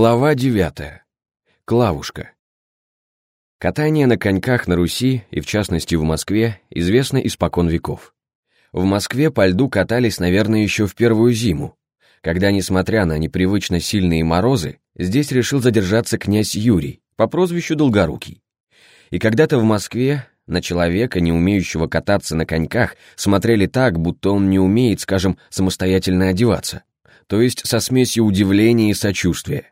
Глава девятая. Клавушка. Катание на коньках на Руси, и в частности в Москве, известно испокон веков. В Москве по льду катались, наверное, еще в первую зиму, когда, несмотря на непривычно сильные морозы, здесь решил задержаться князь Юрий по прозвищу Долгорукий. И когда-то в Москве на человека, не умеющего кататься на коньках, смотрели так, будто он не умеет, скажем, самостоятельно одеваться то есть со смесью удивления и сочувствия.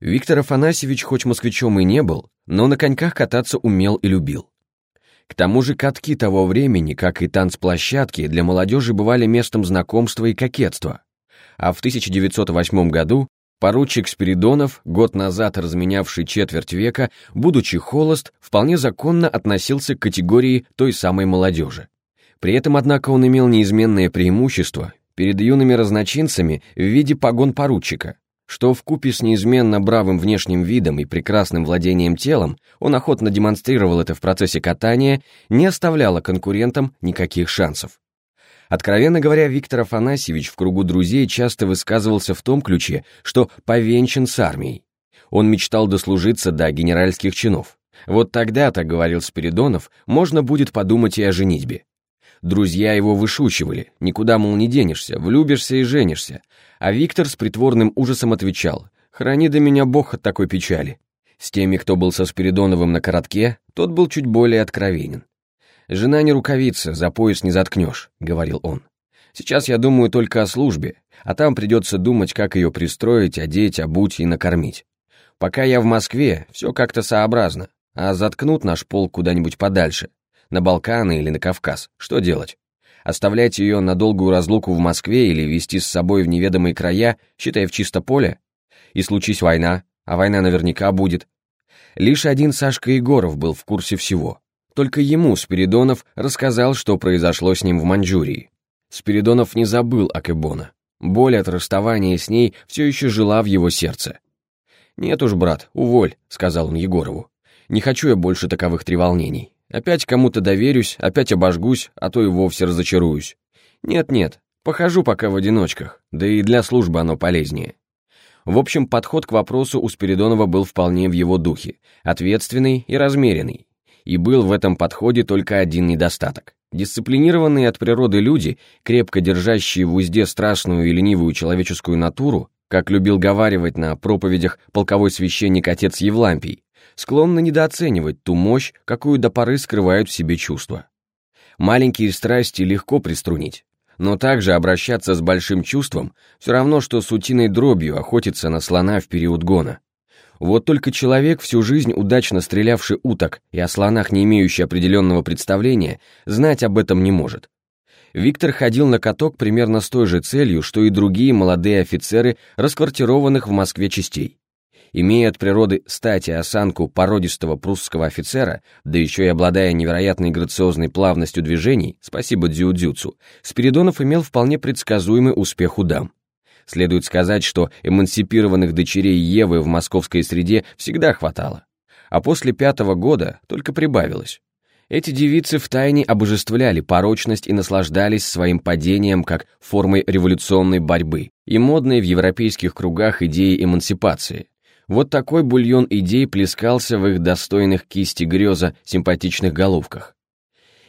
Виктор Афанасьевич хоть москвичом и не был, но на коньках кататься умел и любил. К тому же катки того времени, как и танцплощадки, для молодежи бывали местом знакомства и кокетства. А в 1908 году поручик Спиридонов, год назад разменявший четверть века, будучи холост, вполне законно относился к категории той самой молодежи. При этом, однако, он имел неизменное преимущество перед юными разночинцами в виде погон поручика, что в купе с неизменно бравым внешним видом и прекрасным владением телом, он охотно демонстрировал это в процессе катания, не оставляло конкурентам никаких шансов. Откровенно говоря, Виктор Афанасьевич в кругу друзей часто высказывался в том ключе, что повенчан с армией. Он мечтал дослужиться до генеральских чинов. Вот тогда-то, говорил Спиридонов, можно будет подумать и о женитьбе. Друзья его вышучивали, никуда, мол, не денешься, влюбишься и женишься. А Виктор с притворным ужасом отвечал, «Храни до меня Бог от такой печали». С теми, кто был со Спиридоновым на коротке, тот был чуть более откровенен. «Жена не рукавица, за пояс не заткнешь», — говорил он. «Сейчас я думаю только о службе, а там придется думать, как ее пристроить, одеть, обуть и накормить. Пока я в Москве, все как-то сообразно, а заткнут наш полк куда-нибудь подальше, на Балканы или на Кавказ. Что делать? Оставлять ее на долгую разлуку в Москве или везти с собой в неведомые края, считая в чисто поле? И случись война, а война наверняка будет. Лишь один Сашка Егоров был в курсе всего. Только ему Спиридонов рассказал, что произошло с ним в Маньчжурии. Спиридонов не забыл Акебона. Боль от расставания с ней все еще жила в его сердце. «Нет уж, брат, уволь», — сказал он Егорову. «Не хочу я больше таковых треволнений. Опять кому-то доверюсь, опять обожгусь, а то и вовсе разочаруюсь. Нет-нет, похожу пока в одиночках, да и для службы оно полезнее. В общем, подход к вопросу у Спиридонова был вполне в его духе, ответственный и размеренный. И был в этом подходе только один недостаток. Дисциплинированные от природы люди, крепко держащие в узде страшную и ленивую человеческую натуру, как любил говаривать на проповедях полковой священник отец Евлампий, склонны недооценивать ту мощь, какую до поры скрывают в себе чувства. Маленькие страсти легко приструнить, но также обращаться с большим чувством все равно, что с утиной дробью охотиться на слона в период гона. Вот только человек, всю жизнь удачно стрелявший уток и о слонах не имеющий определенного представления, знать об этом не может. Виктор ходил на каток примерно с той же целью, что и другие молодые офицеры расквартированных в Москве частей. Имея от природы стать и осанку породистого прусского офицера, да еще и обладая невероятной грациозной плавностью движений, спасибо дзюдзюцу, Спиридонов имел вполне предсказуемый успех у дам. Следует сказать, что эмансипированных дочерей Евы в московской среде всегда хватало. А после пятого года только прибавилось. Эти девицы втайне обожествляли порочность и наслаждались своим падением как формой революционной борьбы и модной в европейских кругах идеи эмансипации, вот такой бульон идей плескался в их достойных кисти греза симпатичных головках.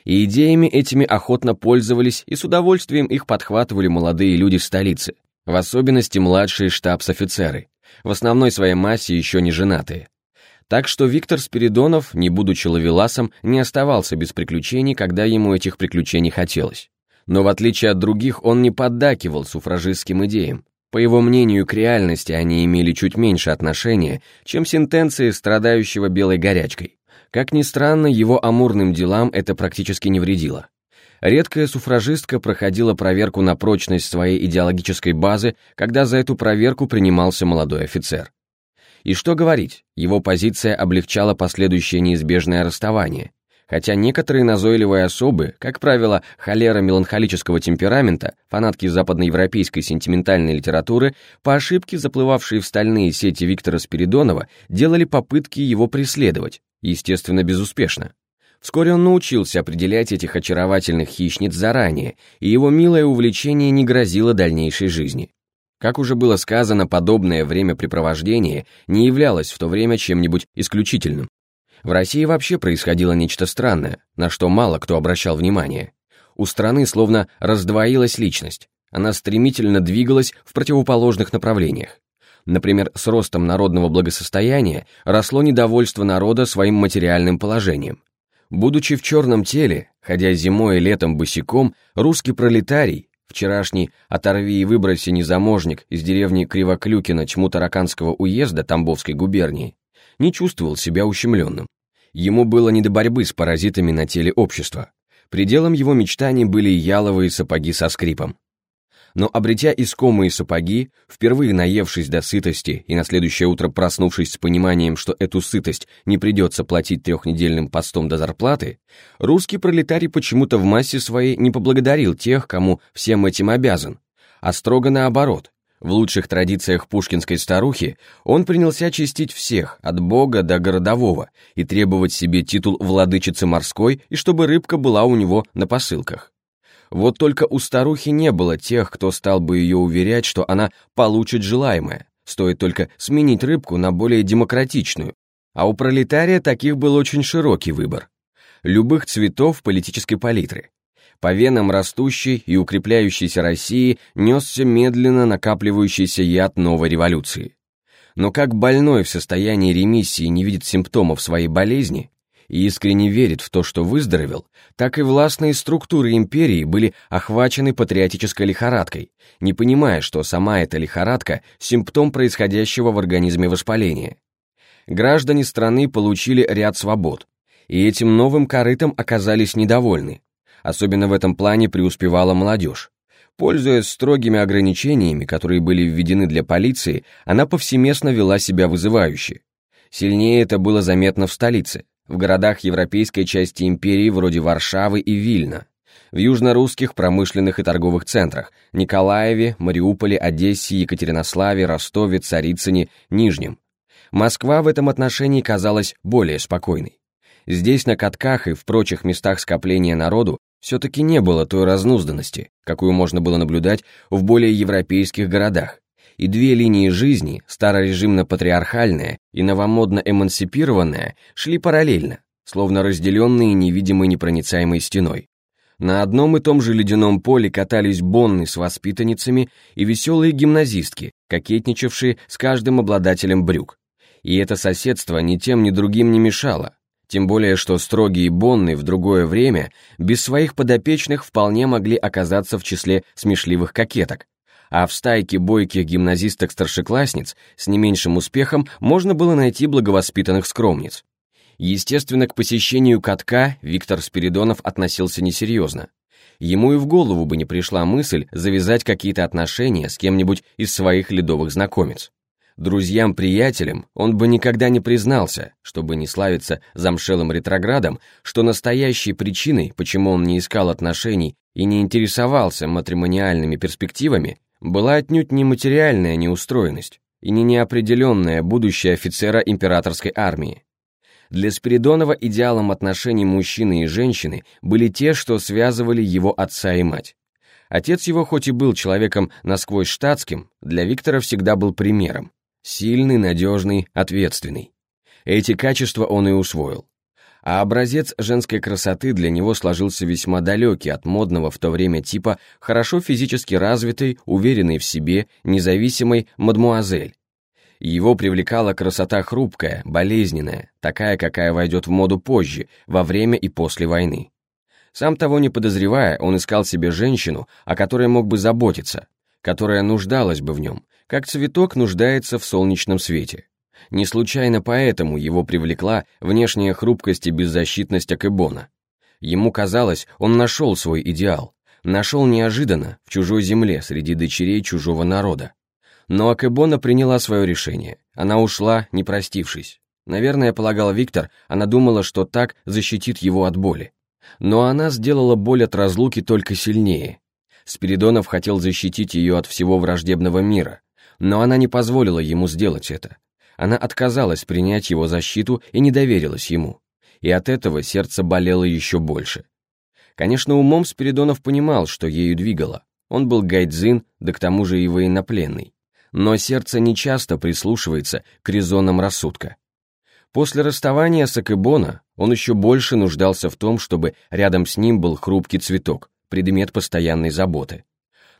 И идеями этими охотно пользовались и с удовольствием их подхватывали молодые люди в столице, в особенности младшие штабс-офицеры, в основной своей массе еще не женатые. Так что Виктор Спиридонов, не будучи ловеласом, не оставался без приключений, когда ему этих приключений хотелось. Но в отличие от других, он не поддакивал суфражистским идеям, по его мнению, к реальности они имели чуть меньше отношения, чем сентенции страдающего белой горячкой. Как ни странно, его амурным делам это практически не вредило. Редкая суфражистка проходила проверку на прочность своей идеологической базы, когда за эту проверку принимался молодой офицер. И что говорить, его позиция облегчала последующее неизбежное расставание хотя некоторые назойливые особы, как правило, холера меланхолического темперамента, фанатки западноевропейской сентиментальной литературы, по ошибке заплывавшие в стальные сети Виктора Спиридонова, делали попытки его преследовать, естественно, безуспешно. Вскоре он научился определять этих очаровательных хищниц заранее, и его милое увлечение не грозило дальнейшей жизни. Как уже было сказано, подобное времяпрепровождение не являлось в то время чем-нибудь исключительным. В России вообще происходило нечто странное, на что мало кто обращал внимание. У страны словно раздвоилась личность, она стремительно двигалась в противоположных направлениях. Например, с ростом народного благосостояния росло недовольство народа своим материальным положением. Будучи в черном теле, ходя зимой и летом босиком, русский пролетарий, вчерашний «оторви и выброси незаможник» из деревни Кривоклюкина Чмутараканского уезда Тамбовской губернии, не чувствовал себя ущемленным. Ему было не до борьбы с паразитами на теле общества. Пределом его мечтаний были яловые сапоги со скрипом но обретя искомые сапоги, впервые наевшись до сытости и на следующее утро проснувшись с пониманием, что эту сытость не придется платить трехнедельным постом до зарплаты, русский пролетарий почему-то в массе своей не поблагодарил тех, кому всем этим обязан, а строго наоборот. В лучших традициях пушкинской старухи он принялся чистить всех, от бога до городового, и требовать себе титул владычицы морской, и чтобы рыбка была у него на посылках. Вот только у старухи не было тех, кто стал бы ее уверять, что она получит желаемое, стоит только сменить рыбку на более демократичную. А у пролетария таких был очень широкий выбор. Любых цветов политической палитры. По венам растущей и укрепляющейся России несся медленно накапливающийся яд новой революции. Но как больной в состоянии ремиссии не видит симптомов своей болезни, и искренне верит в то, что выздоровел, так и властные структуры империи были охвачены патриотической лихорадкой, не понимая, что сама эта лихорадка – симптом происходящего в организме воспаления. Граждане страны получили ряд свобод, и этим новым корытом оказались недовольны. Особенно в этом плане преуспевала молодежь. Пользуясь строгими ограничениями, которые были введены для полиции, она повсеместно вела себя вызывающе. Сильнее это было заметно в столице в городах европейской части империи вроде Варшавы и Вильна, в южно-русских промышленных и торговых центрах Николаеве, Мариуполе, Одессе, Екатеринославе, Ростове, Царицыне, Нижнем. Москва в этом отношении казалась более спокойной. Здесь на катках и в прочих местах скопления народу все-таки не было той разнузданности, какую можно было наблюдать в более европейских городах, и две линии жизни, старорежимно-патриархальная и новомодно-эмансипированная, шли параллельно, словно разделенные невидимой непроницаемой стеной. На одном и том же ледяном поле катались бонны с воспитанницами и веселые гимназистки, кокетничавшие с каждым обладателем брюк. И это соседство ни тем, ни другим не мешало, тем более что строгие бонны в другое время без своих подопечных вполне могли оказаться в числе смешливых кокеток, а в стайке бойких гимназисток-старшеклассниц с не меньшим успехом можно было найти благовоспитанных скромниц. Естественно, к посещению катка Виктор Спиридонов относился несерьезно. Ему и в голову бы не пришла мысль завязать какие-то отношения с кем-нибудь из своих ледовых знакомец. Друзьям-приятелям он бы никогда не признался, чтобы не славиться замшелым ретроградом, что настоящей причиной, почему он не искал отношений и не интересовался матримониальными перспективами, была отнюдь не материальная неустроенность и не неопределенное будущее офицера императорской армии. Для Спиридонова идеалом отношений мужчины и женщины были те, что связывали его отца и мать. Отец его хоть и был человеком насквозь штатским, для Виктора всегда был примером. Сильный, надежный, ответственный. Эти качества он и усвоил а образец женской красоты для него сложился весьма далекий от модного в то время типа хорошо физически развитой, уверенной в себе, независимой мадмуазель. Его привлекала красота хрупкая, болезненная, такая, какая войдет в моду позже, во время и после войны. Сам того не подозревая, он искал себе женщину, о которой мог бы заботиться, которая нуждалась бы в нем, как цветок нуждается в солнечном свете. Не случайно поэтому его привлекла внешняя хрупкость и беззащитность Акебона. Ему казалось, он нашел свой идеал. Нашел неожиданно, в чужой земле, среди дочерей чужого народа. Но Акебона приняла свое решение. Она ушла, не простившись. Наверное, полагал Виктор, она думала, что так защитит его от боли. Но она сделала боль от разлуки только сильнее. Спиридонов хотел защитить ее от всего враждебного мира, но она не позволила ему сделать это. Она отказалась принять его защиту и не доверилась ему. И от этого сердце болело еще больше. Конечно, умом Спиридонов понимал, что ею двигало. Он был гайдзин, да к тому же и военнопленный. но сердце нечасто прислушивается к резонам рассудка. После расставания с Акебона он еще больше нуждался в том, чтобы рядом с ним был хрупкий цветок, предмет постоянной заботы.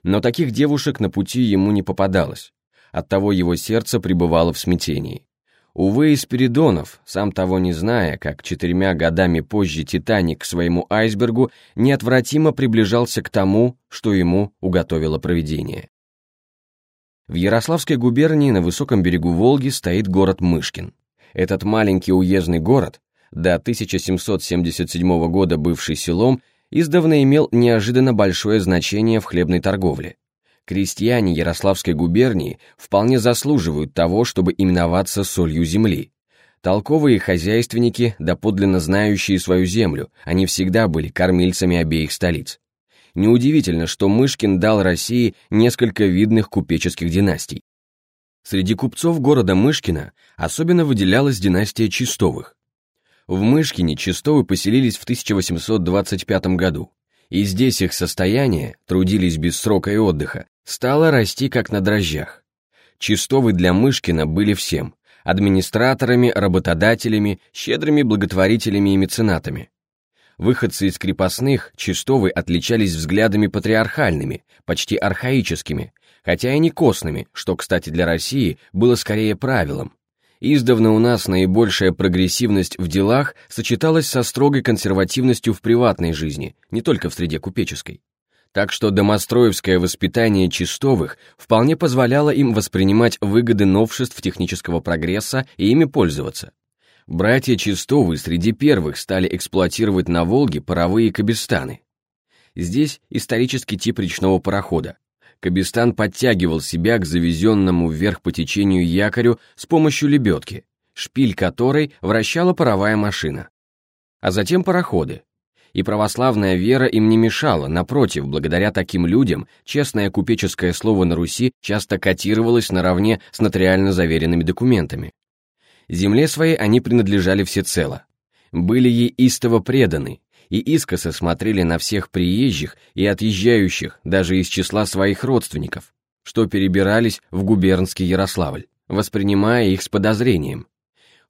Но таких девушек на пути ему не попадалось, оттого его сердце пребывало в смятении. Увы, из Спиридонов, сам того не зная, как четырьмя годами позже «Титаник» к своему айсбергу неотвратимо приближался к тому, что ему уготовило провидение. В Ярославской губернии на высоком берегу Волги стоит город Мышкин. Этот маленький уездный город, до 1777 года бывший селом, издавна имел неожиданно большое значение в хлебной торговле крестьяне Ярославской губернии вполне заслуживают того, чтобы именоваться солью земли. Толковые хозяйственники, доподлинно знающие свою землю, они всегда были кормильцами обеих столиц. Неудивительно, что Мышкин дал России несколько видных купеческих династий. Среди купцов города Мышкина особенно выделялась династия Чистовых. В Мышкине Чистовы поселились в 1825 году, и здесь их состояние, трудились без срока и отдыха, стала расти как на дрожжах. Чистовы для Мышкина были всем – администраторами, работодателями, щедрыми благотворителями и меценатами. Выходцы из крепостных Чистовы отличались взглядами патриархальными, почти архаическими, хотя и не костными, что, кстати, для России было скорее правилом. Издавна у нас наибольшая прогрессивность в делах сочеталась со строгой консервативностью в приватной жизни, не только в среде купеческой так что домостроевское воспитание Чистовых вполне позволяло им воспринимать выгоды новшеств технического прогресса и ими пользоваться. Братья Чистовы среди первых стали эксплуатировать на Волге паровые кабестаны. Здесь исторический тип речного парохода. Кабестан подтягивал себя к завезенному вверх по течению якорю с помощью лебедки, шпиль которой вращала паровая машина. А затем пароходы, и православная вера им не мешала, напротив, благодаря таким людям честное купеческое слово на Руси часто котировалось наравне с нотариально заверенными документами. Земле своей они принадлежали всецело, были ей истово преданы, и искоса смотрели на всех приезжих и отъезжающих, даже из числа своих родственников, что перебирались в губернский Ярославль, воспринимая их с подозрением,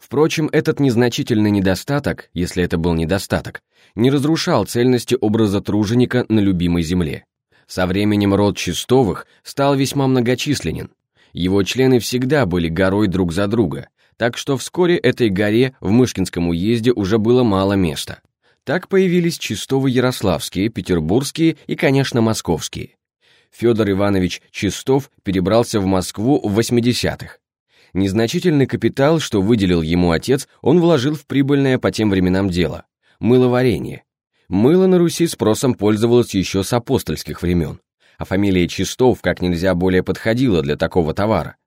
Впрочем, этот незначительный недостаток, если это был недостаток, не разрушал цельности образа труженика на любимой земле. Со временем род Чистовых стал весьма многочисленен. Его члены всегда были горой друг за друга, так что вскоре этой горе в Мышкинском уезде уже было мало места. Так появились Чистовы Ярославские, Петербургские и, конечно, Московские. Федор Иванович Чистов перебрался в Москву в 80-х, Незначительный капитал, что выделил ему отец, он вложил в прибыльное по тем временам дело – мыловарение. Мыло на Руси спросом пользовалось еще с апостольских времен, а фамилия Чистов как нельзя более подходила для такого товара.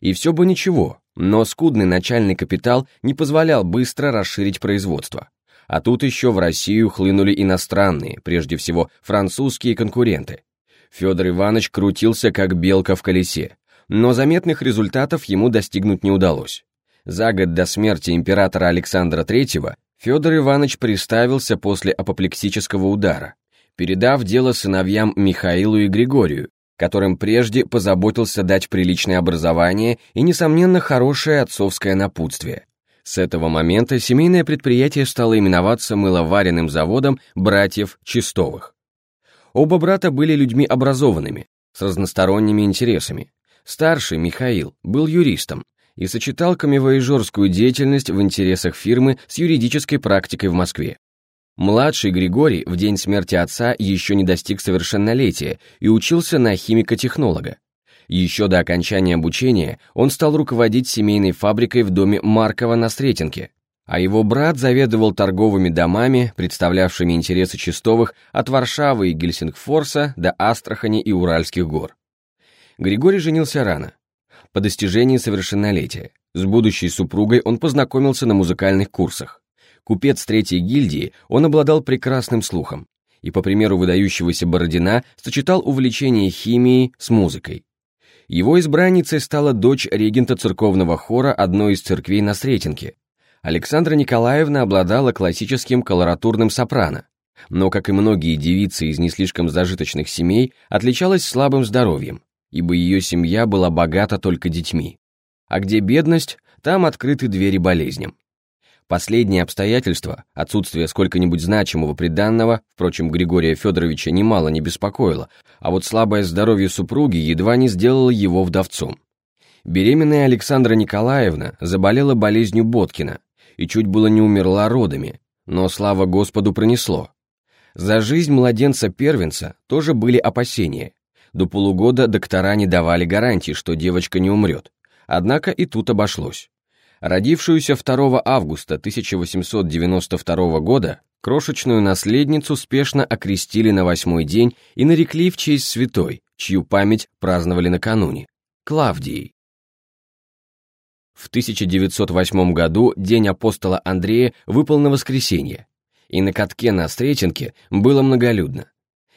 И все бы ничего, но скудный начальный капитал не позволял быстро расширить производство. А тут еще в Россию хлынули иностранные, прежде всего французские конкуренты. Федор Иванович крутился как белка в колесе, но заметных результатов ему достигнуть не удалось. За год до смерти императора Александра III Федор Иванович приставился после апоплексического удара, передав дело сыновьям Михаилу и Григорию, которым прежде позаботился дать приличное образование и, несомненно, хорошее отцовское напутствие. С этого момента семейное предприятие стало именоваться мыловаренным заводом братьев Чистовых. Оба брата были людьми образованными, с разносторонними интересами, Старший, Михаил, был юристом и сочетал камевоежорскую деятельность в интересах фирмы с юридической практикой в Москве. Младший Григорий в день смерти отца еще не достиг совершеннолетия и учился на химико-технолога. Еще до окончания обучения он стал руководить семейной фабрикой в доме Маркова на Сретенке, а его брат заведовал торговыми домами, представлявшими интересы Чистовых от Варшавы и Гельсингфорса до Астрахани и Уральских гор. Григорий женился рано, по достижении совершеннолетия. С будущей супругой он познакомился на музыкальных курсах. Купец третьей гильдии, он обладал прекрасным слухом и, по примеру выдающегося Бородина, сочетал увлечение химией с музыкой. Его избранницей стала дочь регента церковного хора одной из церквей на Сретенке. Александра Николаевна обладала классическим колоратурным сопрано, но, как и многие девицы из не слишком зажиточных семей, отличалась слабым здоровьем ибо ее семья была богата только детьми. А где бедность, там открыты двери болезням. Последнее обстоятельство, отсутствие сколько-нибудь значимого приданного, впрочем, Григория Федоровича немало не беспокоило, а вот слабое здоровье супруги едва не сделало его вдовцом. Беременная Александра Николаевна заболела болезнью Боткина и чуть было не умерла родами, но, слава Господу, пронесло. За жизнь младенца-первенца тоже были опасения. До полугода доктора не давали гарантии, что девочка не умрет. Однако и тут обошлось. Родившуюся 2 августа 1892 года крошечную наследницу спешно окрестили на восьмой день и нарекли в честь святой, чью память праздновали накануне, Клавдией. В 1908 году День апостола Андрея выпал на воскресенье, и на катке на Сретенке было многолюдно.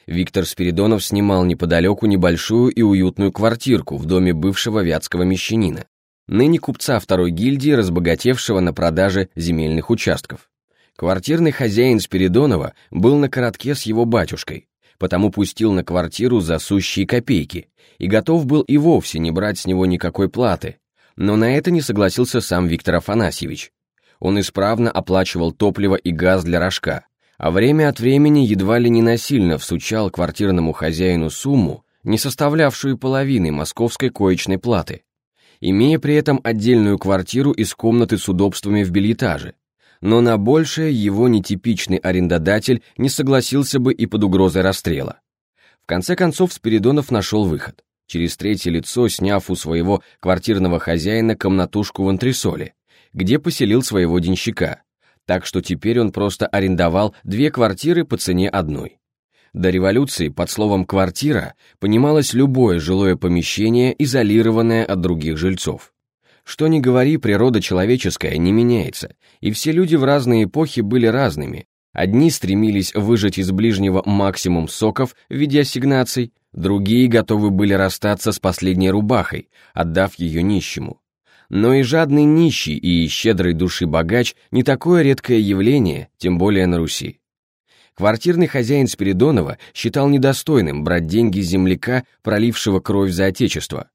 Виктор Спиридонов снимал неподалеку небольшую и уютную квартирку в доме бывшего вятского мещанина, ныне купца второй гильдии, разбогатевшего на продаже земельных участков. Квартирный хозяин Спиридонова был на коротке с его батюшкой, потому пустил на квартиру за сущие копейки и готов был и вовсе не брать с него никакой платы, но на это не согласился сам Виктор Афанасьевич. Он исправно оплачивал топливо и газ для рожка, а время от времени едва ли не насильно всучал квартирному хозяину сумму, не составлявшую половины московской коечной платы, имея при этом отдельную квартиру из комнаты с удобствами в бельэтаже, но на большее его нетипичный арендодатель не согласился бы и под угрозой расстрела. В конце концов Спиридонов нашел выход, через третье лицо сняв у своего квартирного хозяина комнатушку в антресоле, где поселил своего денщика, так что теперь он просто арендовал две квартиры по цене одной. До революции под словом «квартира» понималось любое жилое помещение, изолированное от других жильцов. Что ни говори, природа человеческая не меняется, и все люди в разные эпохи были разными. Одни стремились выжать из ближнего максимум соков в виде ассигнаций, другие готовы были расстаться с последней рубахой, отдав ее нищему. Но и жадный нищий, и щедрой души богач не такое редкое явление, тем более на Руси. Квартирный хозяин Спиридонова считал недостойным брать деньги земляка, пролившего кровь за отечество.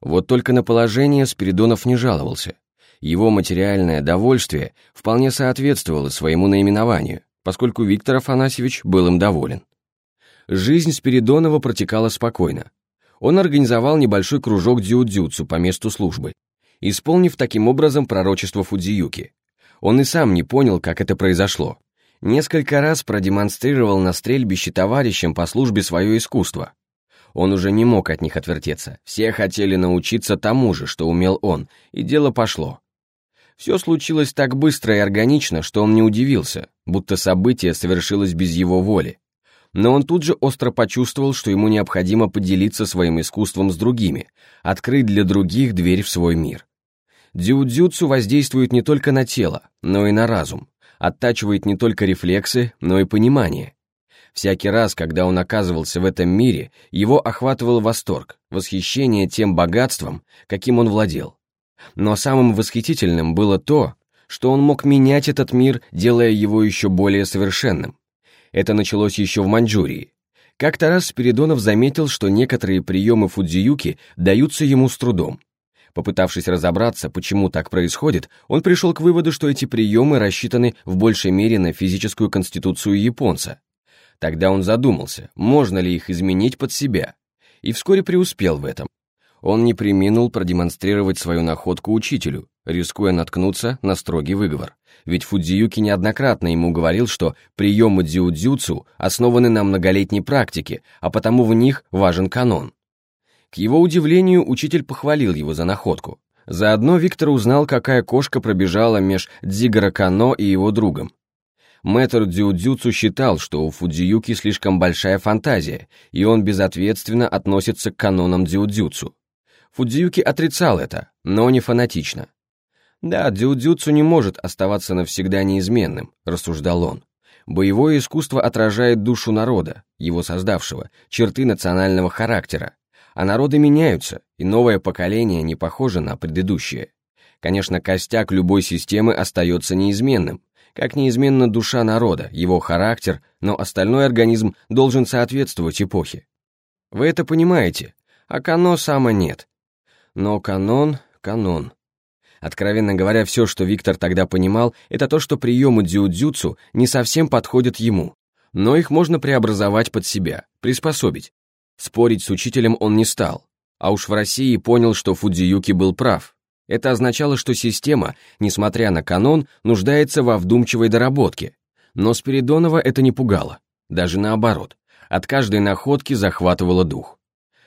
Вот только на положение Спиридонов не жаловался. Его материальное довольствие вполне соответствовало своему наименованию, поскольку Виктор Афанасьевич был им доволен. Жизнь Спиридонова протекала спокойно. Он организовал небольшой кружок дзюдзюцу по месту службы, исполнив таким образом пророчество Фудзиюки. Он и сам не понял, как это произошло. Несколько раз продемонстрировал на стрельбище товарищам по службе свое искусство. Он уже не мог от них отвертеться, все хотели научиться тому же, что умел он, и дело пошло. Все случилось так быстро и органично, что он не удивился, будто событие совершилось без его воли. Но он тут же остро почувствовал, что ему необходимо поделиться своим искусством с другими, открыть для других дверь в свой мир. Дзюдзюцу воздействует не только на тело, но и на разум, оттачивает не только рефлексы, но и понимание. Всякий раз, когда он оказывался в этом мире, его охватывал восторг, восхищение тем богатством, каким он владел. Но самым восхитительным было то, что он мог менять этот мир, делая его еще более совершенным. Это началось еще в Маньчжурии. Как-то раз Спиридонов заметил, что некоторые приемы Фудзиюки даются ему с трудом. Попытавшись разобраться, почему так происходит, он пришел к выводу, что эти приемы рассчитаны в большей мере на физическую конституцию японца. Тогда он задумался, можно ли их изменить под себя, и вскоре преуспел в этом он не приминул продемонстрировать свою находку учителю, рискуя наткнуться на строгий выговор. Ведь Фудзиюки неоднократно ему говорил, что приемы дзюдзюцу основаны на многолетней практике, а потому в них важен канон. К его удивлению, учитель похвалил его за находку. Заодно Виктор узнал, какая кошка пробежала меж Дзигара Кано и его другом. Мэтр Дзюдзюцу считал, что у Фудзиюки слишком большая фантазия, и он безответственно относится к канонам дзюдзюцу. Фудзиюки отрицал это, но не фанатично. «Да, дзюдзюцу не может оставаться навсегда неизменным», — рассуждал он. «Боевое искусство отражает душу народа, его создавшего, черты национального характера. А народы меняются, и новое поколение не похоже на предыдущее. Конечно, костяк любой системы остается неизменным, как неизменна душа народа, его характер, но остальной организм должен соответствовать эпохе. Вы это понимаете, а Кано сама нет. Но канон — канон. Откровенно говоря, все, что Виктор тогда понимал, это то, что приемы дзюдзюцу не совсем подходят ему, но их можно преобразовать под себя, приспособить. Спорить с учителем он не стал, а уж в России понял, что Фудзиюки был прав. Это означало, что система, несмотря на канон, нуждается во вдумчивой доработке. Но Спиридонова это не пугало, даже наоборот. От каждой находки захватывало дух.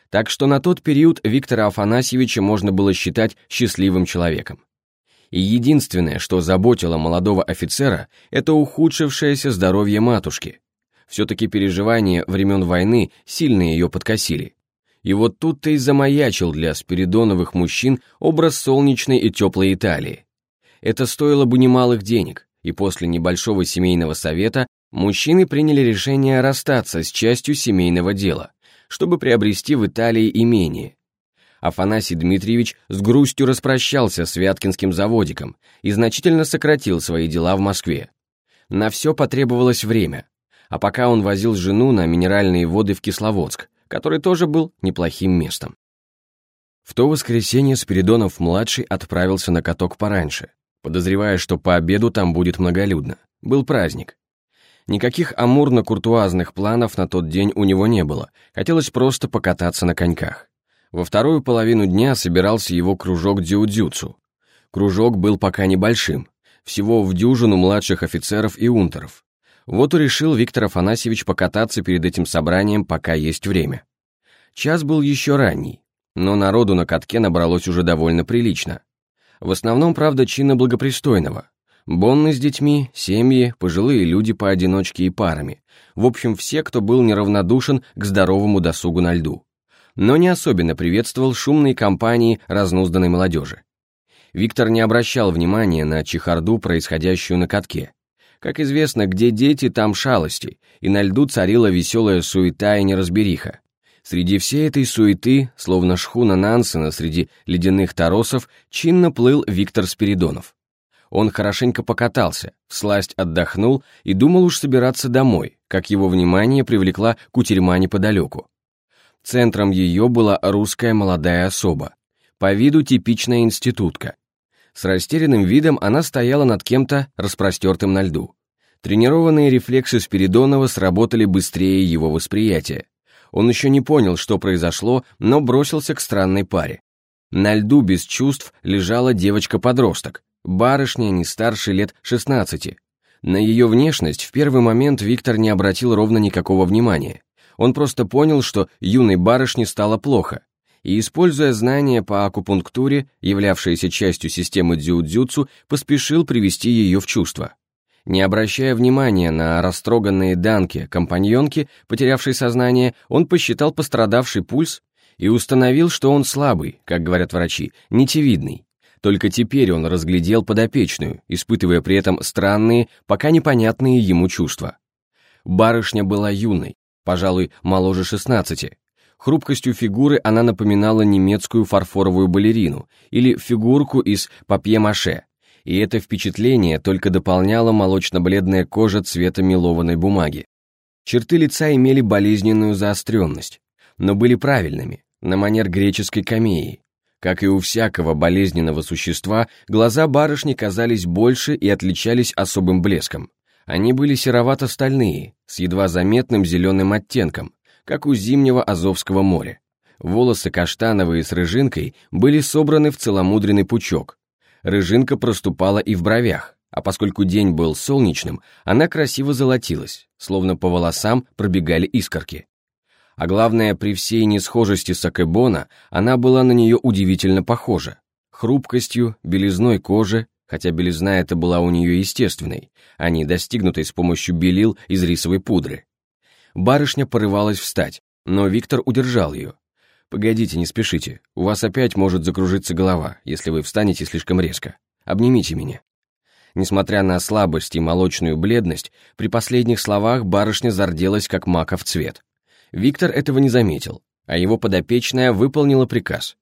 Так что на тот период Виктора Афанасьевича можно было считать счастливым человеком. И единственное, что заботило молодого офицера, это ухудшившееся здоровье матушки. Все-таки переживания времен войны сильно ее подкосили. И вот тут-то и замаячил для спиридоновых мужчин образ солнечной и теплой Италии. Это стоило бы немалых денег, и после небольшого семейного совета мужчины приняли решение расстаться с частью семейного дела, чтобы приобрести в Италии имение. Афанасий Дмитриевич с грустью распрощался с Вяткинским заводиком и значительно сократил свои дела в Москве. На все потребовалось время, а пока он возил жену на минеральные воды в Кисловодск, который тоже был неплохим местом. В то воскресенье Спиридонов-младший отправился на каток пораньше, подозревая, что по обеду там будет многолюдно. Был праздник. Никаких амурно-куртуазных планов на тот день у него не было, хотелось просто покататься на коньках. Во вторую половину дня собирался его кружок дзюдзюцу. Кружок был пока небольшим, всего в дюжину младших офицеров и унтеров. Вот и решил Виктор Афанасьевич покататься перед этим собранием, пока есть время. Час был еще ранний, но народу на катке набралось уже довольно прилично. В основном, правда, чина благопристойного. Бонны с детьми, семьи, пожилые люди поодиночке и парами. В общем, все, кто был неравнодушен к здоровому досугу на льду. Но не особенно приветствовал шумные компании разнузданной молодежи. Виктор не обращал внимания на чехарду, происходящую на катке. Как известно, где дети, там шалости, и на льду царила веселая суета и неразбериха. Среди всей этой суеты, словно шхуна Нансена среди ледяных торосов, чинно плыл Виктор Спиридонов. Он хорошенько покатался, всласть отдохнул и думал уж собираться домой, как его внимание привлекла кутерьма неподалеку. Центром ее была русская молодая особа, по виду типичная институтка. С растерянным видом она стояла над кем-то, распростертым на льду. Тренированные рефлексы Спиридонова сработали быстрее его восприятия. Он еще не понял, что произошло, но бросился к странной паре. На льду без чувств лежала девочка-подросток, барышня не старше лет 16. На ее внешность в первый момент Виктор не обратил ровно никакого внимания. Он просто понял, что юной барышне стало плохо, и, используя знания по акупунктуре, являвшиеся частью системы дзюдзюцу, поспешил привести ее в чувство. Не обращая внимания на растроганные данки компаньонки, потерявшей сознание, он посчитал пострадавший пульс и установил, что он слабый, как говорят врачи, нитевидный. Только теперь он разглядел подопечную, испытывая при этом странные, пока непонятные ему чувства. Барышня была юной, пожалуй, моложе 16. Хрупкостью фигуры она напоминала немецкую фарфоровую балерину или фигурку из папье-маше, и это впечатление только дополняла молочно-бледная кожа цвета мелованной бумаги. Черты лица имели болезненную заостренность, но были правильными, на манер греческой камеи. Как и у всякого болезненного существа, глаза барышни казались больше и отличались особым блеском. Они были серовато-стальные, с едва заметным зеленым оттенком, как у зимнего Азовского моря. Волосы каштановые с рыжинкой были собраны в целомудренный пучок, рыжинка проступала и в бровях, а поскольку день был солнечным, она красиво золотилась, словно по волосам пробегали искорки. А главное, при всей несхожести с Акебона, она была на нее удивительно похожа. Хрупкостью, белизной кожи, хотя белизна эта была у нее естественной, а не достигнутой с помощью белил из рисовой пудры. Барышня порывалась встать, но Виктор удержал ее. «Погодите, не спешите. У вас опять может закружиться голова, если вы встанете слишком резко. Обнимите меня». Несмотря на слабость и молочную бледность, при последних словах барышня зарделась, как маков цвет. Виктор этого не заметил, а его подопечная выполнила приказ.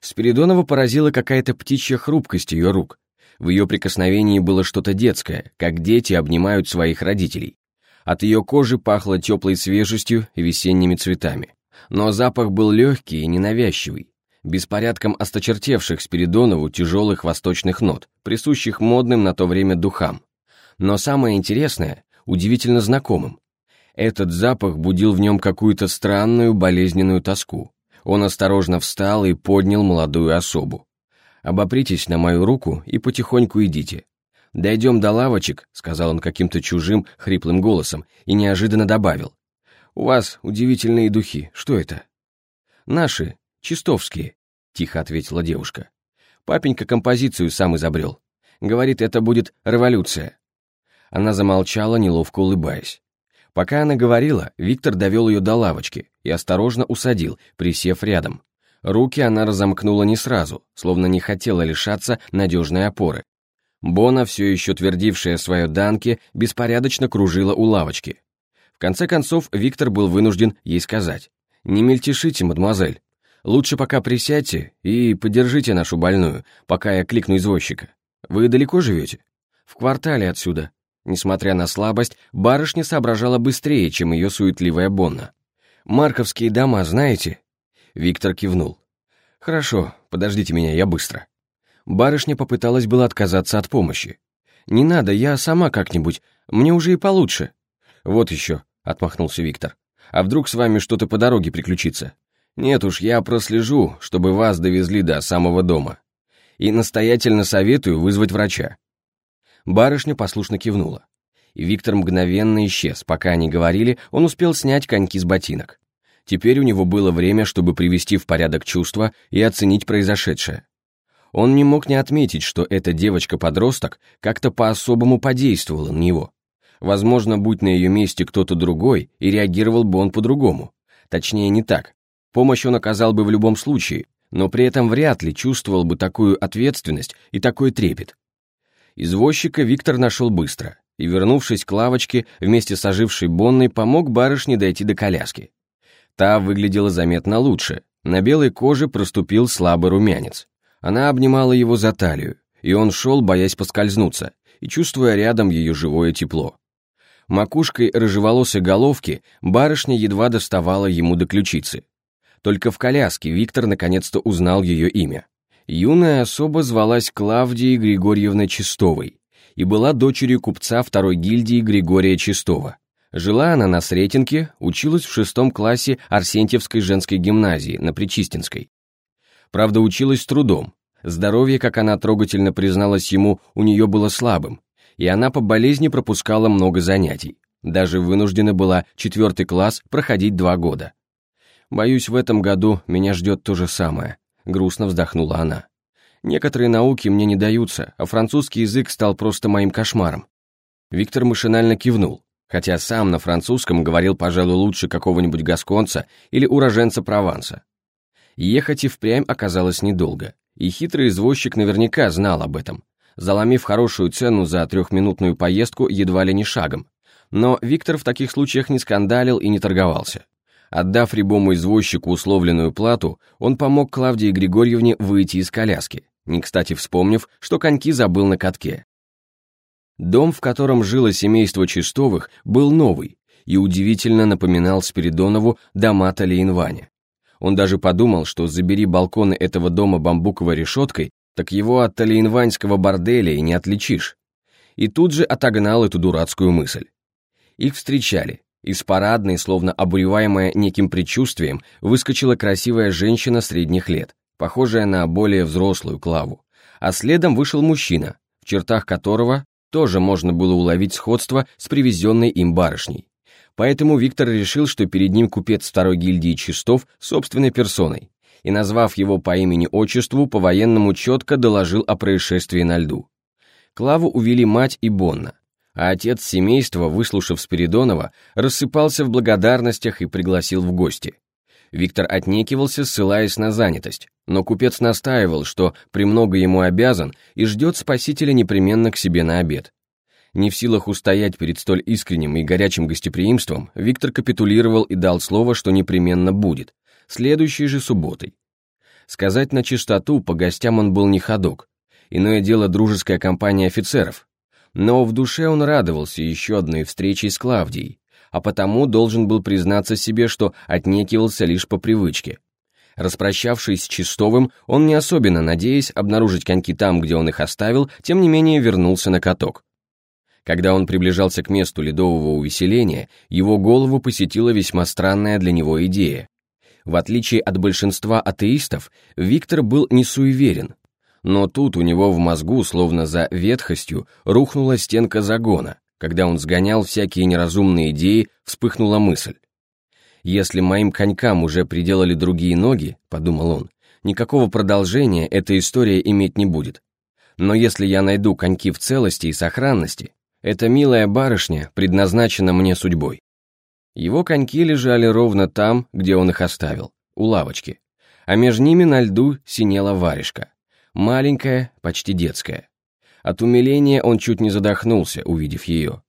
Спиридонова поразила какая-то птичья хрупкость ее рук. В ее прикосновении было что-то детское, как дети обнимают своих родителей. От ее кожи пахло теплой свежестью и весенними цветами. но запах был легкий и ненавязчивый, беспорядком осточертевших Спиридонову тяжелых восточных нот, присущих модным на то время духам. Но самое интересное, удивительно знакомым. Этот запах будил в нем какую-то странную болезненную тоску. Он осторожно встал и поднял молодую особу. «Обопритесь на мою руку и потихоньку идите. Дойдем до лавочек», — сказал он каким-то чужим, хриплым голосом, и неожиданно добавил. «У вас удивительные духи. Что это?» «Наши, чистовские», — тихо ответила девушка. «Папенька композицию сам изобрел. Говорит, это будет революция». Она замолчала, неловко улыбаясь. Пока она говорила, Виктор довел ее до лавочки и осторожно усадил, присев рядом. Руки она разомкнула не сразу, словно не хотела лишаться надежной опоры. Бона, все еще твердившая свое данки, беспорядочно кружила у лавочки. В конце концов, Виктор был вынужден ей сказать. «Не мельтешите, мадемуазель. Лучше пока присядьте и подержите нашу больную, пока я кликну извозчика. Вы далеко живете?» «В квартале отсюда», Несмотря на слабость, барышня соображала быстрее, чем ее суетливая Бонна. «Марковские дома знаете?» Виктор кивнул. «Хорошо, подождите меня, я быстро». Барышня попыталась было отказаться от помощи. «Не надо, я сама как-нибудь, мне уже и получше». «Вот еще», — отмахнулся Виктор. «А вдруг с вами что-то по дороге приключится?» «Нет уж, я прослежу, чтобы вас довезли до самого дома. И настоятельно советую вызвать врача. Барышня послушно кивнула. И Виктор мгновенно исчез. Пока они говорили, он успел снять коньки с ботинок. Теперь у него было время, чтобы привести в порядок чувства и оценить произошедшее. Он не мог не отметить, что эта девочка-подросток как-то по-особому подействовала на него. Возможно, будь на ее месте кто-то другой, и реагировал бы он по-другому. Точнее, не так. Помощь он оказал бы в любом случае, но при этом вряд ли чувствовал бы такую ответственность и такой трепет. Извозчика Виктор нашел быстро и, вернувшись к лавочке, вместе с ожившей Бонной помог барышне дойти до коляски. Та выглядела заметно лучше, на белой коже проступил слабый румянец. Она обнимала его за талию, и он шел, боясь поскользнуться, и чувствуя рядом ее живое тепло. Макушкой рыжеволосой головки барышня едва доставала ему до ключицы. Только в коляске Виктор наконец-то узнал ее имя. Юная особа звалась Клавдией Григорьевной Чистовой и была дочерью купца второй гильдии Григория Чистова. Жила она на Сретенке, училась в шестом классе Арсентьевской женской гимназии на Причистинской. Правда, училась с трудом. Здоровье, как она трогательно призналась ему, у нее было слабым, и она по болезни пропускала много занятий. Даже вынуждена была четвертый класс проходить два года. Боюсь, в этом году меня ждет то же самое. Грустно вздохнула она. Некоторые науки мне не даются, а французский язык стал просто моим кошмаром. Виктор машинально кивнул, хотя сам на французском говорил, пожалуй, лучше какого-нибудь гасконца или уроженца Прованса. Ехать и впрямь оказалось недолго, и хитрый извозчик наверняка знал об этом, заломив хорошую цену за трехминутную поездку едва ли не шагом. Но Виктор в таких случаях не скандалил и не торговался. Отдав рябому извозчику условленную плату, он помог Клавдии Григорьевне выйти из коляски, не кстати вспомнив, что коньки забыл на катке. Дом, в котором жило семейство Чистовых, был новый и удивительно напоминал Спиридонову дома Талиенваня. Он даже подумал, что забери балконы этого дома бамбуковой решеткой, так его от талиенваньского борделя и не отличишь. И тут же отогнал эту дурацкую мысль. Их встречали, из парадной, словно обуреваемая неким предчувствием, выскочила красивая женщина средних лет, похожая на более взрослую Клаву. А следом вышел мужчина, в чертах которого тоже можно было уловить сходство с привезенной им барышней. Поэтому Виктор решил, что перед ним купец второй гильдии чистов собственной персоной, и, назвав его по имени-отчеству, по-военному четко доложил о происшествии на льду. Клаву увели мать и Бонна а отец семейства, выслушав Спиридонова, рассыпался в благодарностях и пригласил в гости. Виктор отнекивался, ссылаясь на занятость, но купец настаивал, что премного ему обязан и ждет спасителя непременно к себе на обед. Не в силах устоять перед столь искренним и горячим гостеприимством, Виктор капитулировал и дал слово, что непременно будет, следующей же субботой. Сказать на чистоту, по гостям он был не ходок. Иное дело дружеская компания офицеров, но в душе он радовался еще одной встрече с Клавдией, а потому должен был признаться себе, что отнекивался лишь по привычке. Распрощавшись с Чистовым, он не особенно надеясь обнаружить коньки там, где он их оставил, тем не менее вернулся на каток. Когда он приближался к месту ледового увеселения, его голову посетила весьма странная для него идея. В отличие от большинства атеистов, Виктор был не суеверен. Но тут у него в мозгу, словно за ветхостью, рухнула стенка загона. Когда он сгонял всякие неразумные идеи, вспыхнула мысль. «Если моим конькам уже приделали другие ноги», — подумал он, «никакого продолжения эта история иметь не будет. Но если я найду коньки в целости и сохранности, эта милая барышня предназначена мне судьбой». Его коньки лежали ровно там, где он их оставил, у лавочки, а между ними на льду синела варежка, маленькая, почти детская. От умиления он чуть не задохнулся, увидев ее.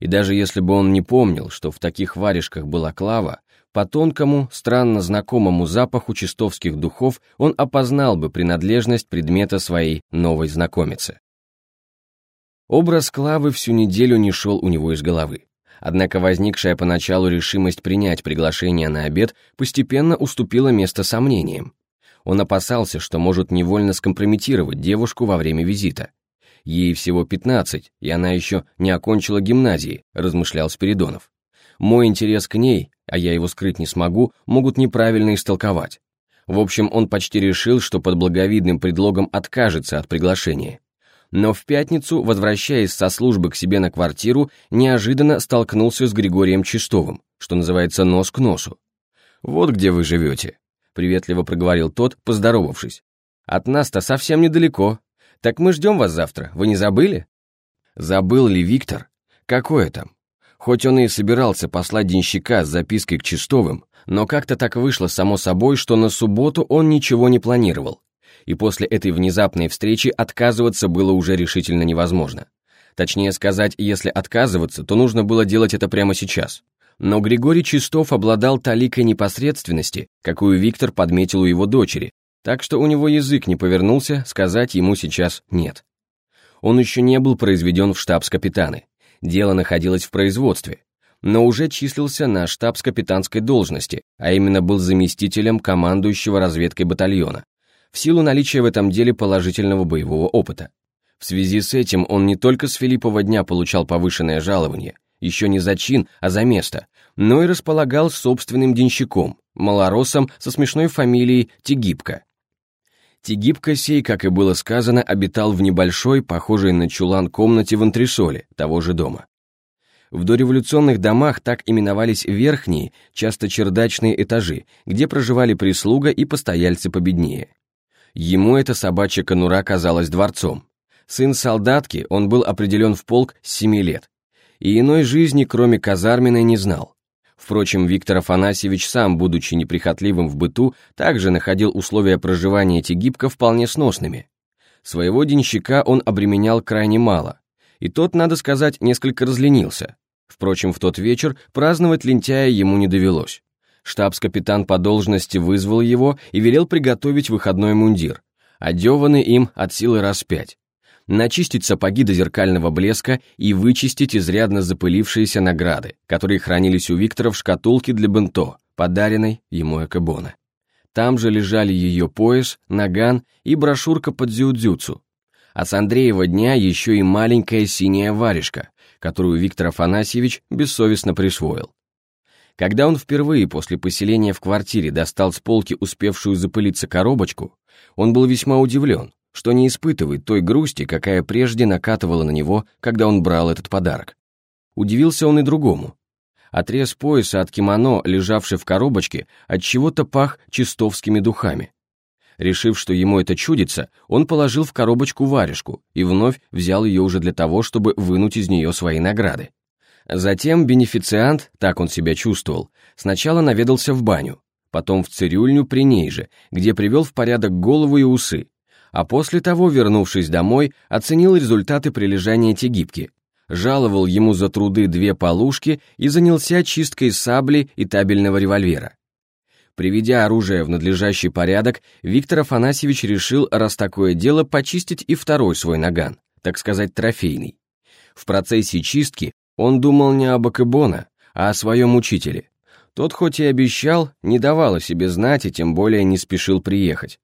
И даже если бы он не помнил, что в таких варежках была клава, по тонкому, странно знакомому запаху чистовских духов он опознал бы принадлежность предмета своей новой знакомицы. Образ Клавы всю неделю не шел у него из головы. Однако возникшая поначалу решимость принять приглашение на обед постепенно уступила место сомнениям. Он опасался, что может невольно скомпрометировать девушку во время визита. Ей всего 15, и она еще не окончила гимназии, размышлял Спиридонов. Мой интерес к ней, а я его скрыть не смогу, могут неправильно истолковать. В общем, он почти решил, что под благовидным предлогом откажется от приглашения но в пятницу, возвращаясь со службы к себе на квартиру, неожиданно столкнулся с Григорием Чистовым, что называется нос к носу. «Вот где вы живете», — приветливо проговорил тот, поздоровавшись. «От нас-то совсем недалеко. Так мы ждем вас завтра, вы не забыли?» Забыл ли Виктор? Какое там? Хоть он и собирался послать денщика с запиской к Чистовым, но как-то так вышло само собой, что на субботу он ничего не планировал, и после этой внезапной встречи отказываться было уже решительно невозможно. Точнее сказать, если отказываться, то нужно было делать это прямо сейчас. Но Григорий Чистов обладал таликой непосредственности, какую Виктор подметил у его дочери, так что у него язык не повернулся сказать ему сейчас «нет». Он еще не был произведен в штабс-капитаны. Дело находилось в производстве, но уже числился на штабс-капитанской должности, а именно был заместителем командующего разведкой батальона, в силу наличия в этом деле положительного боевого опыта. В связи с этим он не только с Филиппова дня получал повышенное жалование, еще не за чин, а за место, но и располагал собственным денщиком, малоросом со смешной фамилией Тегибко. Тегибко сей, как и было сказано, обитал в небольшой, похожей на чулан комнате в антресоле того же дома. В дореволюционных домах так именовались верхние, часто чердачные этажи, где проживали прислуга и постояльцы победнее. Ему эта собачья конура казалась дворцом. Сын солдатки, он был определен в полк с семи лет. И иной жизни, кроме казарменной, не знал. Впрочем, Виктор Афанасьевич сам, будучи неприхотливым в быту, также находил условия проживания Тегибка вполне сносными. Своего денщика он обременял крайне мало, и тот, надо сказать, несколько разленился. Впрочем, в тот вечер праздновать лентяя ему не довелось. Штабс-капитан по должности вызвал его и велел приготовить выходной мундир, одеванный им от силы раз пять, начистить сапоги до зеркального блеска и вычистить изрядно запылившиеся награды, которые хранились у Виктора в шкатулке для бенто, подаренной ему Экобона. Там же лежали ее пояс, наган и брошюрка под дзюдзюцу. А с Андреева дня еще и маленькая синяя варежка, которую Виктор Афанасьевич бессовестно присвоил. Когда он впервые после поселения в квартире достал с полки успевшую запылиться коробочку, он был весьма удивлен, что не испытывает той грусти, какая прежде накатывала на него, когда он брал этот подарок. Удивился он и другому. Отрез пояса от кимоно, лежавший в коробочке, от чего-то пах чистовскими духами. Решив, что ему это чудится, он положил в коробочку варежку и вновь взял ее уже для того, чтобы вынуть из нее свои награды. Затем бенефициант, так он себя чувствовал, сначала наведался в баню, потом в цирюльню при ней же, где привел в порядок голову и усы, а после того, вернувшись домой, оценил результаты прилежания Тегибки, жаловал ему за труды две полушки и занялся чисткой сабли и табельного револьвера. Приведя оружие в надлежащий порядок, Виктор Афанасьевич решил, раз такое дело, почистить и второй свой наган, так сказать, трофейный. В процессе чистки он думал не об Акебона, а о своем учителе. Тот хоть и обещал, не давал о себе знать и тем более не спешил приехать.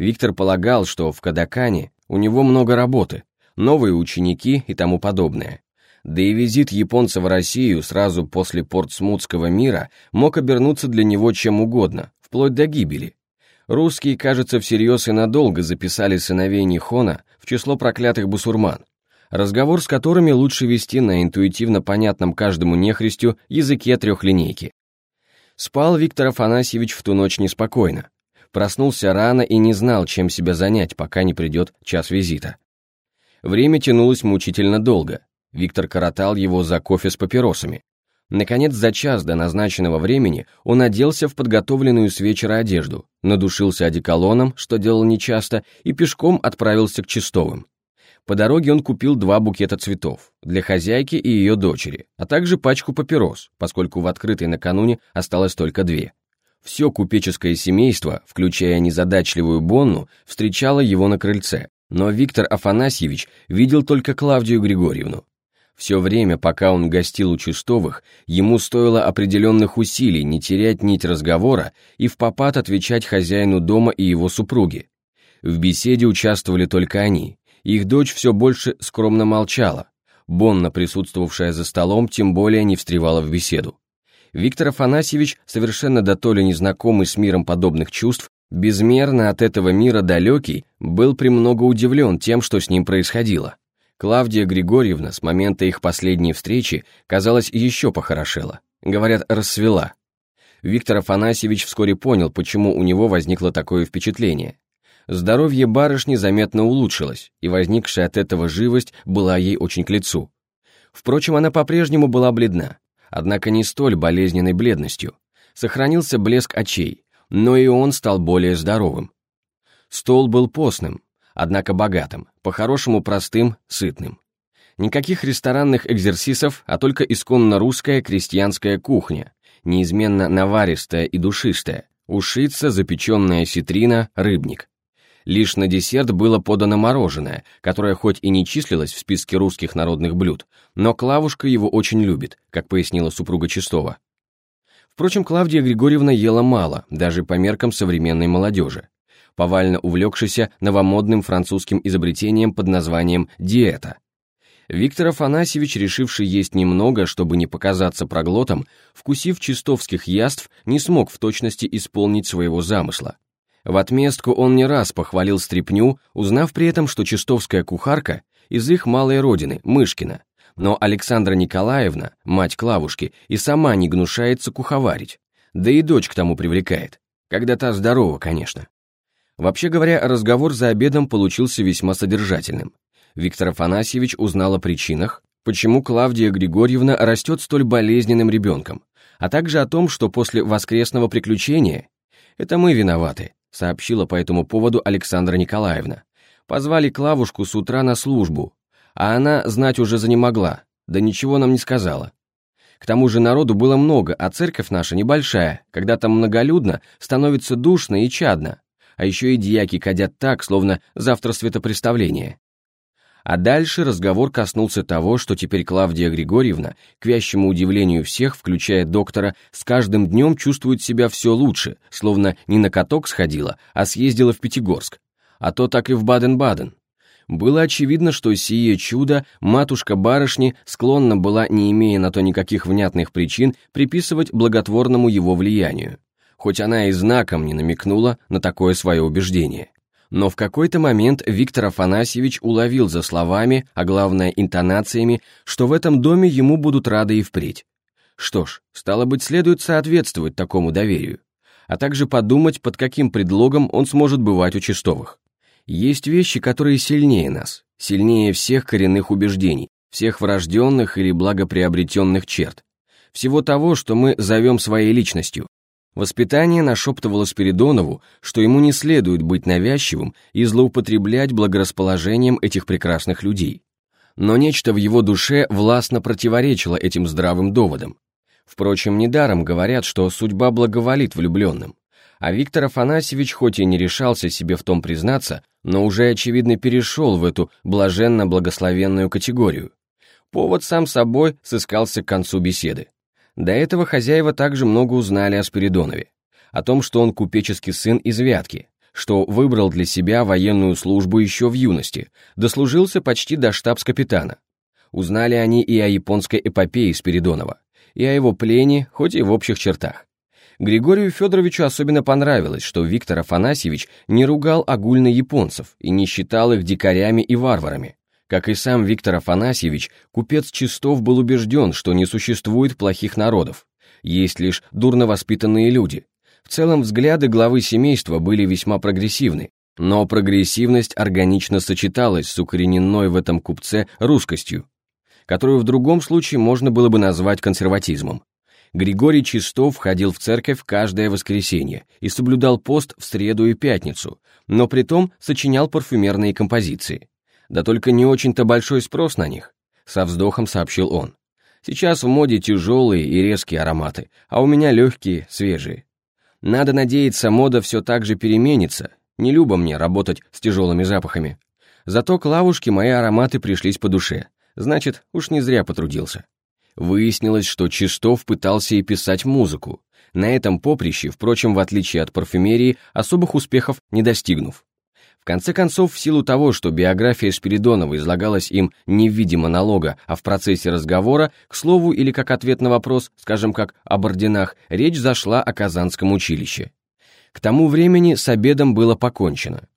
Виктор полагал, что в Кадакане у него много работы, новые ученики и тому подобное. Да и визит японца в Россию сразу после Портсмутского мира мог обернуться для него чем угодно, вплоть до гибели. Русские, кажется, всерьез и надолго записали сыновей Нихона в число проклятых бусурман, разговор с которыми лучше вести на интуитивно понятном каждому нехристю языке трехлинейки. Спал Виктор Афанасьевич в ту ночь неспокойно. Проснулся рано и не знал, чем себя занять, пока не придет час визита. Время тянулось мучительно долго. Виктор коротал его за кофе с папиросами. Наконец, за час до назначенного времени он оделся в подготовленную с вечера одежду, надушился одеколоном, что делал нечасто, и пешком отправился к Чистовым. По дороге он купил два букета цветов для хозяйки и ее дочери, а также пачку папирос, поскольку в открытой накануне осталось только две. Все купеческое семейство, включая незадачливую Бонну, встречало его на крыльце, но Виктор Афанасьевич видел только Клавдию Григорьевну, все время, пока он гостил у Чистовых, ему стоило определенных усилий не терять нить разговора и в попад отвечать хозяину дома и его супруге. В беседе участвовали только они, их дочь все больше скромно молчала, Бонна, присутствовавшая за столом, тем более не встревала в беседу. Виктор Афанасьевич, совершенно до то ли незнакомый с миром подобных чувств, безмерно от этого мира далекий, был премного удивлен тем, что с ним происходило. Клавдия Григорьевна с момента их последней встречи, казалось, еще похорошела. Говорят, расцвела. Виктор Афанасьевич вскоре понял, почему у него возникло такое впечатление. Здоровье барышни заметно улучшилось, и возникшая от этого живость была ей очень к лицу. Впрочем, она по-прежнему была бледна, однако не столь болезненной бледностью. Сохранился блеск очей, но и он стал более здоровым. Стол был постным, однако богатым, по-хорошему простым, сытным. Никаких ресторанных экзерсисов, а только исконно русская крестьянская кухня, неизменно наваристая и душистая, ушица, запеченная ситрина, рыбник. Лишь на десерт было подано мороженое, которое хоть и не числилось в списке русских народных блюд, но Клавушка его очень любит, как пояснила супруга Чистова. Впрочем, Клавдия Григорьевна ела мало, даже по меркам современной молодежи повально увлекшийся новомодным французским изобретением под названием «диета». Виктор Афанасьевич, решивший есть немного, чтобы не показаться проглотом, вкусив чистовских яств, не смог в точности исполнить своего замысла. В отместку он не раз похвалил стряпню, узнав при этом, что чистовская кухарка из их малой родины, Мышкина, но Александра Николаевна, мать Клавушки, и сама не гнушается куховарить, да и дочь к тому привлекает, когда та здорова, конечно. Вообще говоря, разговор за обедом получился весьма содержательным. Виктор Афанасьевич узнал о причинах, почему Клавдия Григорьевна растет столь болезненным ребенком, а также о том, что после воскресного приключения «это мы виноваты», сообщила по этому поводу Александра Николаевна. Позвали Клавушку с утра на службу, а она знать уже занемогла, да ничего нам не сказала. К тому же народу было много, а церковь наша небольшая, когда там многолюдно, становится душно и чадно а еще и дьяки кадят так, словно завтра светопреставление. А дальше разговор коснулся того, что теперь Клавдия Григорьевна, к вящему удивлению всех, включая доктора, с каждым днем чувствует себя все лучше, словно не на каток сходила, а съездила в Пятигорск. А то так и в Баден-Баден. Было очевидно, что сие чудо матушка барышни склонна была, не имея на то никаких внятных причин, приписывать благотворному его влиянию хоть она и знаком не намекнула на такое свое убеждение. Но в какой-то момент Виктор Афанасьевич уловил за словами, а главное интонациями, что в этом доме ему будут рады и впредь. Что ж, стало быть, следует соответствовать такому доверию, а также подумать, под каким предлогом он сможет бывать у чистовых. Есть вещи, которые сильнее нас, сильнее всех коренных убеждений, всех врожденных или благоприобретенных черт, всего того, что мы зовем своей личностью, Воспитание нашептывало Спиридонову, что ему не следует быть навязчивым и злоупотреблять благорасположением этих прекрасных людей. Но нечто в его душе властно противоречило этим здравым доводам. Впрочем, недаром говорят, что судьба благоволит влюбленным. А Виктор Афанасьевич хоть и не решался себе в том признаться, но уже очевидно перешел в эту блаженно-благословенную категорию. Повод сам собой сыскался к концу беседы. До этого хозяева также много узнали о Спиридонове, о том, что он купеческий сын из Вятки, что выбрал для себя военную службу еще в юности, дослужился почти до штабс-капитана. Узнали они и о японской эпопее Спиридонова, и о его плене, хоть и в общих чертах. Григорию Федоровичу особенно понравилось, что Виктор Афанасьевич не ругал огульно японцев и не считал их дикарями и варварами. Как и сам Виктор Афанасьевич, купец Чистов был убежден, что не существует плохих народов, есть лишь дурно воспитанные люди. В целом взгляды главы семейства были весьма прогрессивны, но прогрессивность органично сочеталась с укорененной в этом купце русскостью, которую в другом случае можно было бы назвать консерватизмом. Григорий Чистов входил в церковь каждое воскресенье и соблюдал пост в среду и пятницу, но при том сочинял парфюмерные композиции. Да только не очень-то большой спрос на них, со вздохом сообщил он. Сейчас в моде тяжелые и резкие ароматы, а у меня легкие, свежие. Надо надеяться, мода все так же переменится. Не любо мне работать с тяжелыми запахами. Зато Клавушке мои ароматы пришлись по душе. Значит, уж не зря потрудился. Выяснилось, что Чистов пытался и писать музыку. На этом поприще, впрочем, в отличие от парфюмерии, особых успехов не достигнув. В конце концов, в силу того, что биография Спиридонова излагалась им не в виде монолога, а в процессе разговора, к слову или как ответ на вопрос, скажем как об орденах, речь зашла о Казанском училище. К тому времени с обедом было покончено.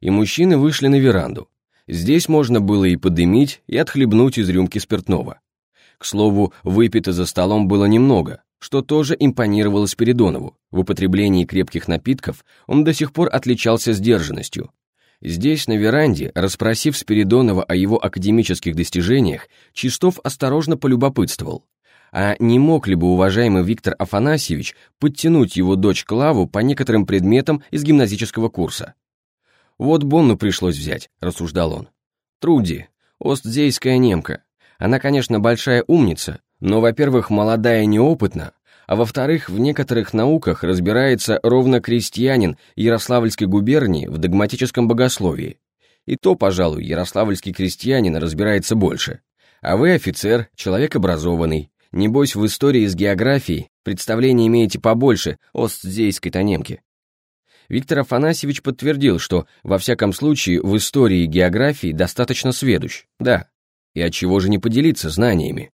И мужчины вышли на веранду. Здесь можно было и подымить, и отхлебнуть из рюмки спиртного. К слову, выпито за столом было немного, что тоже импонировало Спиридонову. В употреблении крепких напитков он до сих пор отличался сдержанностью. Здесь, на веранде, расспросив Спиридонова о его академических достижениях, Чистов осторожно полюбопытствовал. А не мог ли бы уважаемый Виктор Афанасьевич подтянуть его дочь Клаву по некоторым предметам из гимназического курса? «Вот Бонну пришлось взять», — рассуждал он. «Труди, остзейская немка, она, конечно, большая умница, но, во-первых, молодая и неопытна, а во-вторых, в некоторых науках разбирается ровно крестьянин Ярославльской губернии в догматическом богословии. И то, пожалуй, ярославльский крестьянин разбирается больше. А вы офицер, человек образованный. Небось, в истории с географией представление имеете побольше остзейской-то немки. Виктор Афанасьевич подтвердил, что, во всяком случае, в истории и географии достаточно сведущ. Да, и от чего же не поделиться знаниями?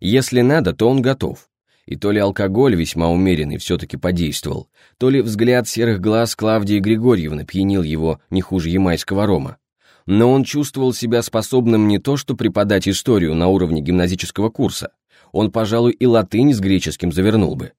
Если надо, то он готов. И то ли алкоголь весьма умеренный все-таки подействовал, то ли взгляд серых глаз Клавдии Григорьевны пьянил его не хуже ямайского рома. Но он чувствовал себя способным не то что преподать историю на уровне гимназического курса, он, пожалуй, и латынь с греческим завернул бы.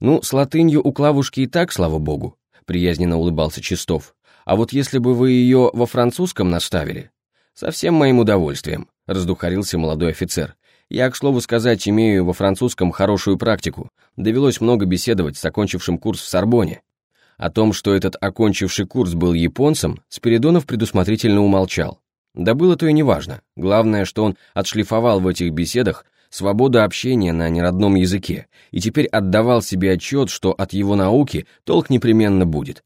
Ну, с латынью у Клавушки и так, слава богу, приязненно улыбался Чистов. А вот если бы вы ее во французском наставили, со всем моим удовольствием раздухарился молодой офицер. «Я, к слову сказать, имею во французском хорошую практику. Довелось много беседовать с окончившим курс в Сорбоне». О том, что этот окончивший курс был японцем, Спиридонов предусмотрительно умолчал. Да было то и неважно. Главное, что он отшлифовал в этих беседах свободу общения на неродном языке и теперь отдавал себе отчет, что от его науки толк непременно будет.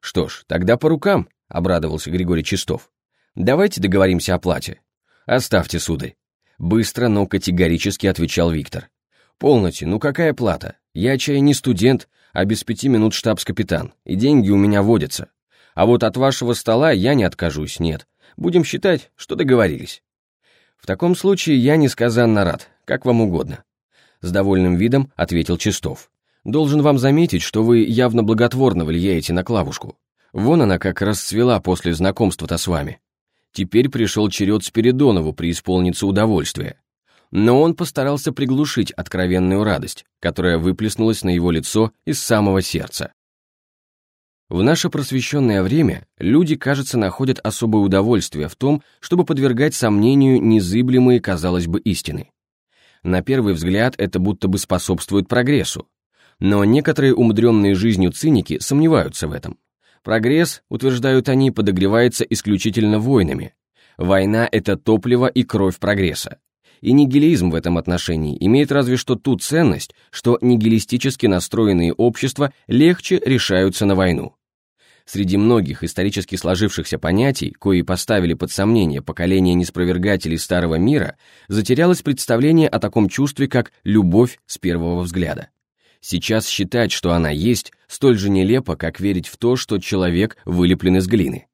«Что ж, тогда по рукам», — обрадовался Григорий Чистов. «Давайте договоримся о плате. «Оставьте, сударь». Быстро, но категорически отвечал Виктор. «Полноте, ну какая плата? Я чай не студент, а без пяти минут штабс-капитан, и деньги у меня водятся. А вот от вашего стола я не откажусь, нет. Будем считать, что договорились». «В таком случае я несказанно рад, как вам угодно». С довольным видом ответил Чистов. «Должен вам заметить, что вы явно благотворно влияете на Клавушку. Вон она как расцвела после знакомства-то с вами. Теперь пришел черед Спиридонову преисполниться удовольствия. Но он постарался приглушить откровенную радость, которая выплеснулась на его лицо из самого сердца. В наше просвещенное время люди, кажется, находят особое удовольствие в том, чтобы подвергать сомнению незыблемые, казалось бы, истины. На первый взгляд это будто бы способствует прогрессу. Но некоторые умудренные жизнью циники сомневаются в этом. Прогресс, утверждают они, подогревается исключительно войнами. Война – это топливо и кровь прогресса. И нигилизм в этом отношении имеет разве что ту ценность, что нигилистически настроенные общества легче решаются на войну. Среди многих исторически сложившихся понятий, кои поставили под сомнение поколение неспровергателей старого мира, затерялось представление о таком чувстве, как любовь с первого взгляда. Сейчас считать, что она есть, столь же нелепо, как верить в то, что человек вылеплен из глины.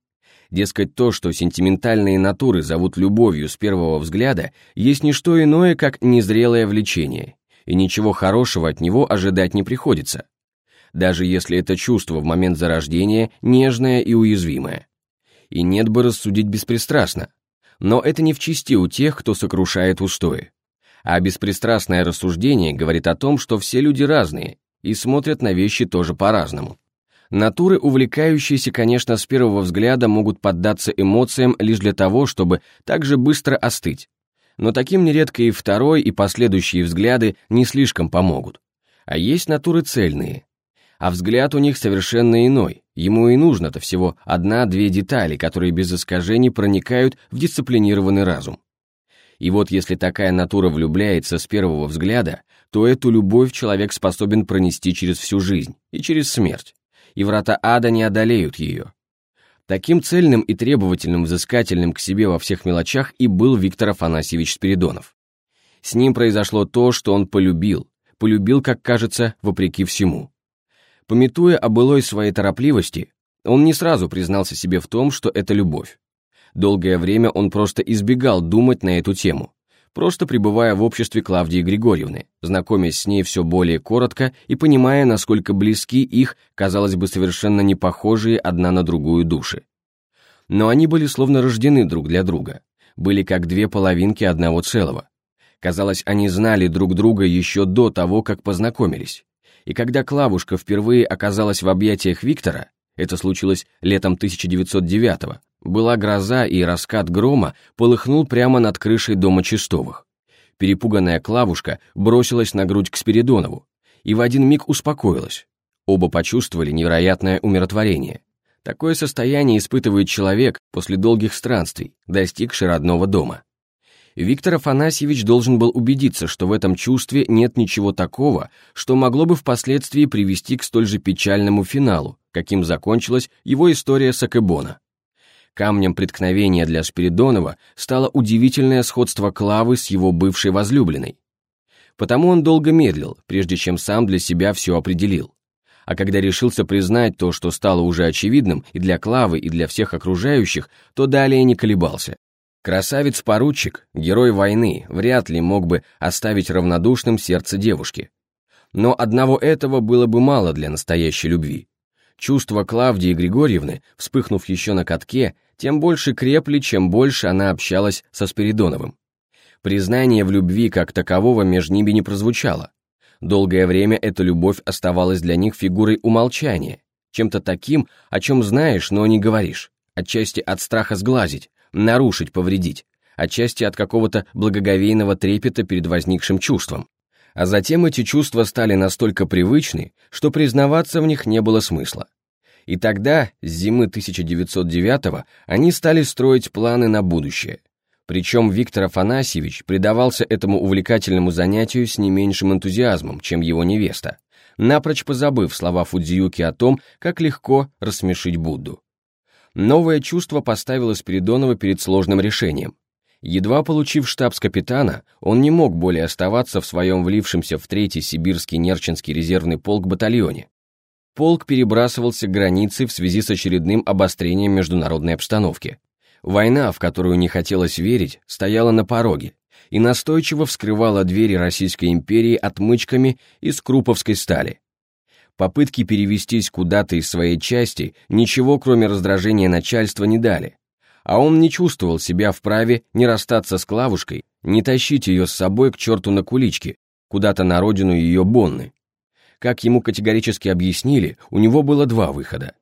Дескать, то, что сентиментальные натуры зовут любовью с первого взгляда, есть не что иное, как незрелое влечение, и ничего хорошего от него ожидать не приходится, даже если это чувство в момент зарождения нежное и уязвимое. И нет бы рассудить беспристрастно, но это не в чести у тех, кто сокрушает устои. А беспристрастное рассуждение говорит о том, что все люди разные и смотрят на вещи тоже по-разному. Натуры, увлекающиеся, конечно, с первого взгляда, могут поддаться эмоциям лишь для того, чтобы так же быстро остыть. Но таким нередко и второй, и последующие взгляды не слишком помогут. А есть натуры цельные. А взгляд у них совершенно иной. Ему и нужно-то всего одна-две детали, которые без искажений проникают в дисциплинированный разум. И вот если такая натура влюбляется с первого взгляда, то эту любовь человек способен пронести через всю жизнь и через смерть, и врата ада не одолеют ее. Таким цельным и требовательным взыскательным к себе во всех мелочах и был Виктор Афанасьевич Спиридонов. С ним произошло то, что он полюбил, полюбил, как кажется, вопреки всему. Пометуя о былой своей торопливости, он не сразу признался себе в том, что это любовь. Долгое время он просто избегал думать на эту тему, просто пребывая в обществе Клавдии Григорьевны, знакомясь с ней все более коротко и понимая, насколько близки их, казалось бы, совершенно не похожие одна на другую души. Но они были словно рождены друг для друга, были как две половинки одного целого. Казалось, они знали друг друга еще до того, как познакомились. И когда Клавушка впервые оказалась в объятиях Виктора, это случилось летом 1909 -го, была гроза, и раскат грома полыхнул прямо над крышей дома Чистовых. Перепуганная Клавушка бросилась на грудь к Спиридонову и в один миг успокоилась. Оба почувствовали невероятное умиротворение. Такое состояние испытывает человек после долгих странствий, достигший родного дома. Виктор Афанасьевич должен был убедиться, что в этом чувстве нет ничего такого, что могло бы впоследствии привести к столь же печальному финалу, каким закончилась его история с Акебона. Камнем преткновения для Спиридонова стало удивительное сходство Клавы с его бывшей возлюбленной. Потому он долго медлил, прежде чем сам для себя все определил. А когда решился признать то, что стало уже очевидным и для Клавы, и для всех окружающих, то далее не колебался. Красавец-поручик, герой войны, вряд ли мог бы оставить равнодушным сердце девушки. Но одного этого было бы мало для настоящей любви. Чувства Клавдии Григорьевны, вспыхнув еще на катке, тем больше крепли, чем больше она общалась со Спиридоновым. Признание в любви как такового между ними не прозвучало. Долгое время эта любовь оставалась для них фигурой умолчания, чем-то таким, о чем знаешь, но не говоришь, отчасти от страха сглазить, нарушить, повредить, отчасти от какого-то благоговейного трепета перед возникшим чувством. А затем эти чувства стали настолько привычны, что признаваться в них не было смысла. И тогда, с зимы 1909-го, они стали строить планы на будущее. Причем Виктор Афанасьевич предавался этому увлекательному занятию с не меньшим энтузиазмом, чем его невеста, напрочь позабыв слова Фудзиюки о том, как легко рассмешить Будду. Новое чувство поставило Спиридонова перед сложным решением. Едва получив штабс-капитана, он не мог более оставаться в своем влившемся в третий сибирский Нерчинский резервный полк батальоне. Полк перебрасывался к границе в связи с очередным обострением международной обстановки. Война, в которую не хотелось верить, стояла на пороге и настойчиво вскрывала двери Российской империи отмычками из круповской стали. Попытки перевестись куда-то из своей части ничего, кроме раздражения начальства, не дали а он не чувствовал себя вправе не расстаться с Клавушкой, не тащить ее с собой к черту на куличке, куда-то на родину ее Бонны. Как ему категорически объяснили, у него было два выхода.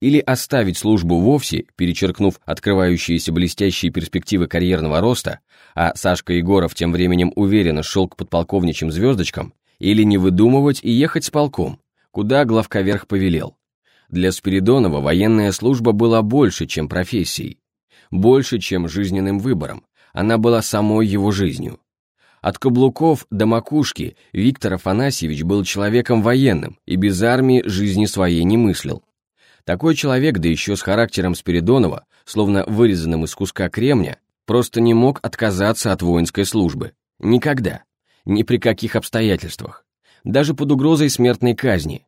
Или оставить службу вовсе, перечеркнув открывающиеся блестящие перспективы карьерного роста, а Сашка Егоров тем временем уверенно шел к подполковничьим звездочкам, или не выдумывать и ехать с полком, куда главковерх повелел. Для Спиридонова военная служба была больше, чем профессией больше, чем жизненным выбором, она была самой его жизнью. От каблуков до макушки Виктор Афанасьевич был человеком военным и без армии жизни своей не мыслил. Такой человек, да еще с характером Спиридонова, словно вырезанным из куска кремня, просто не мог отказаться от воинской службы. Никогда. Ни при каких обстоятельствах. Даже под угрозой смертной казни.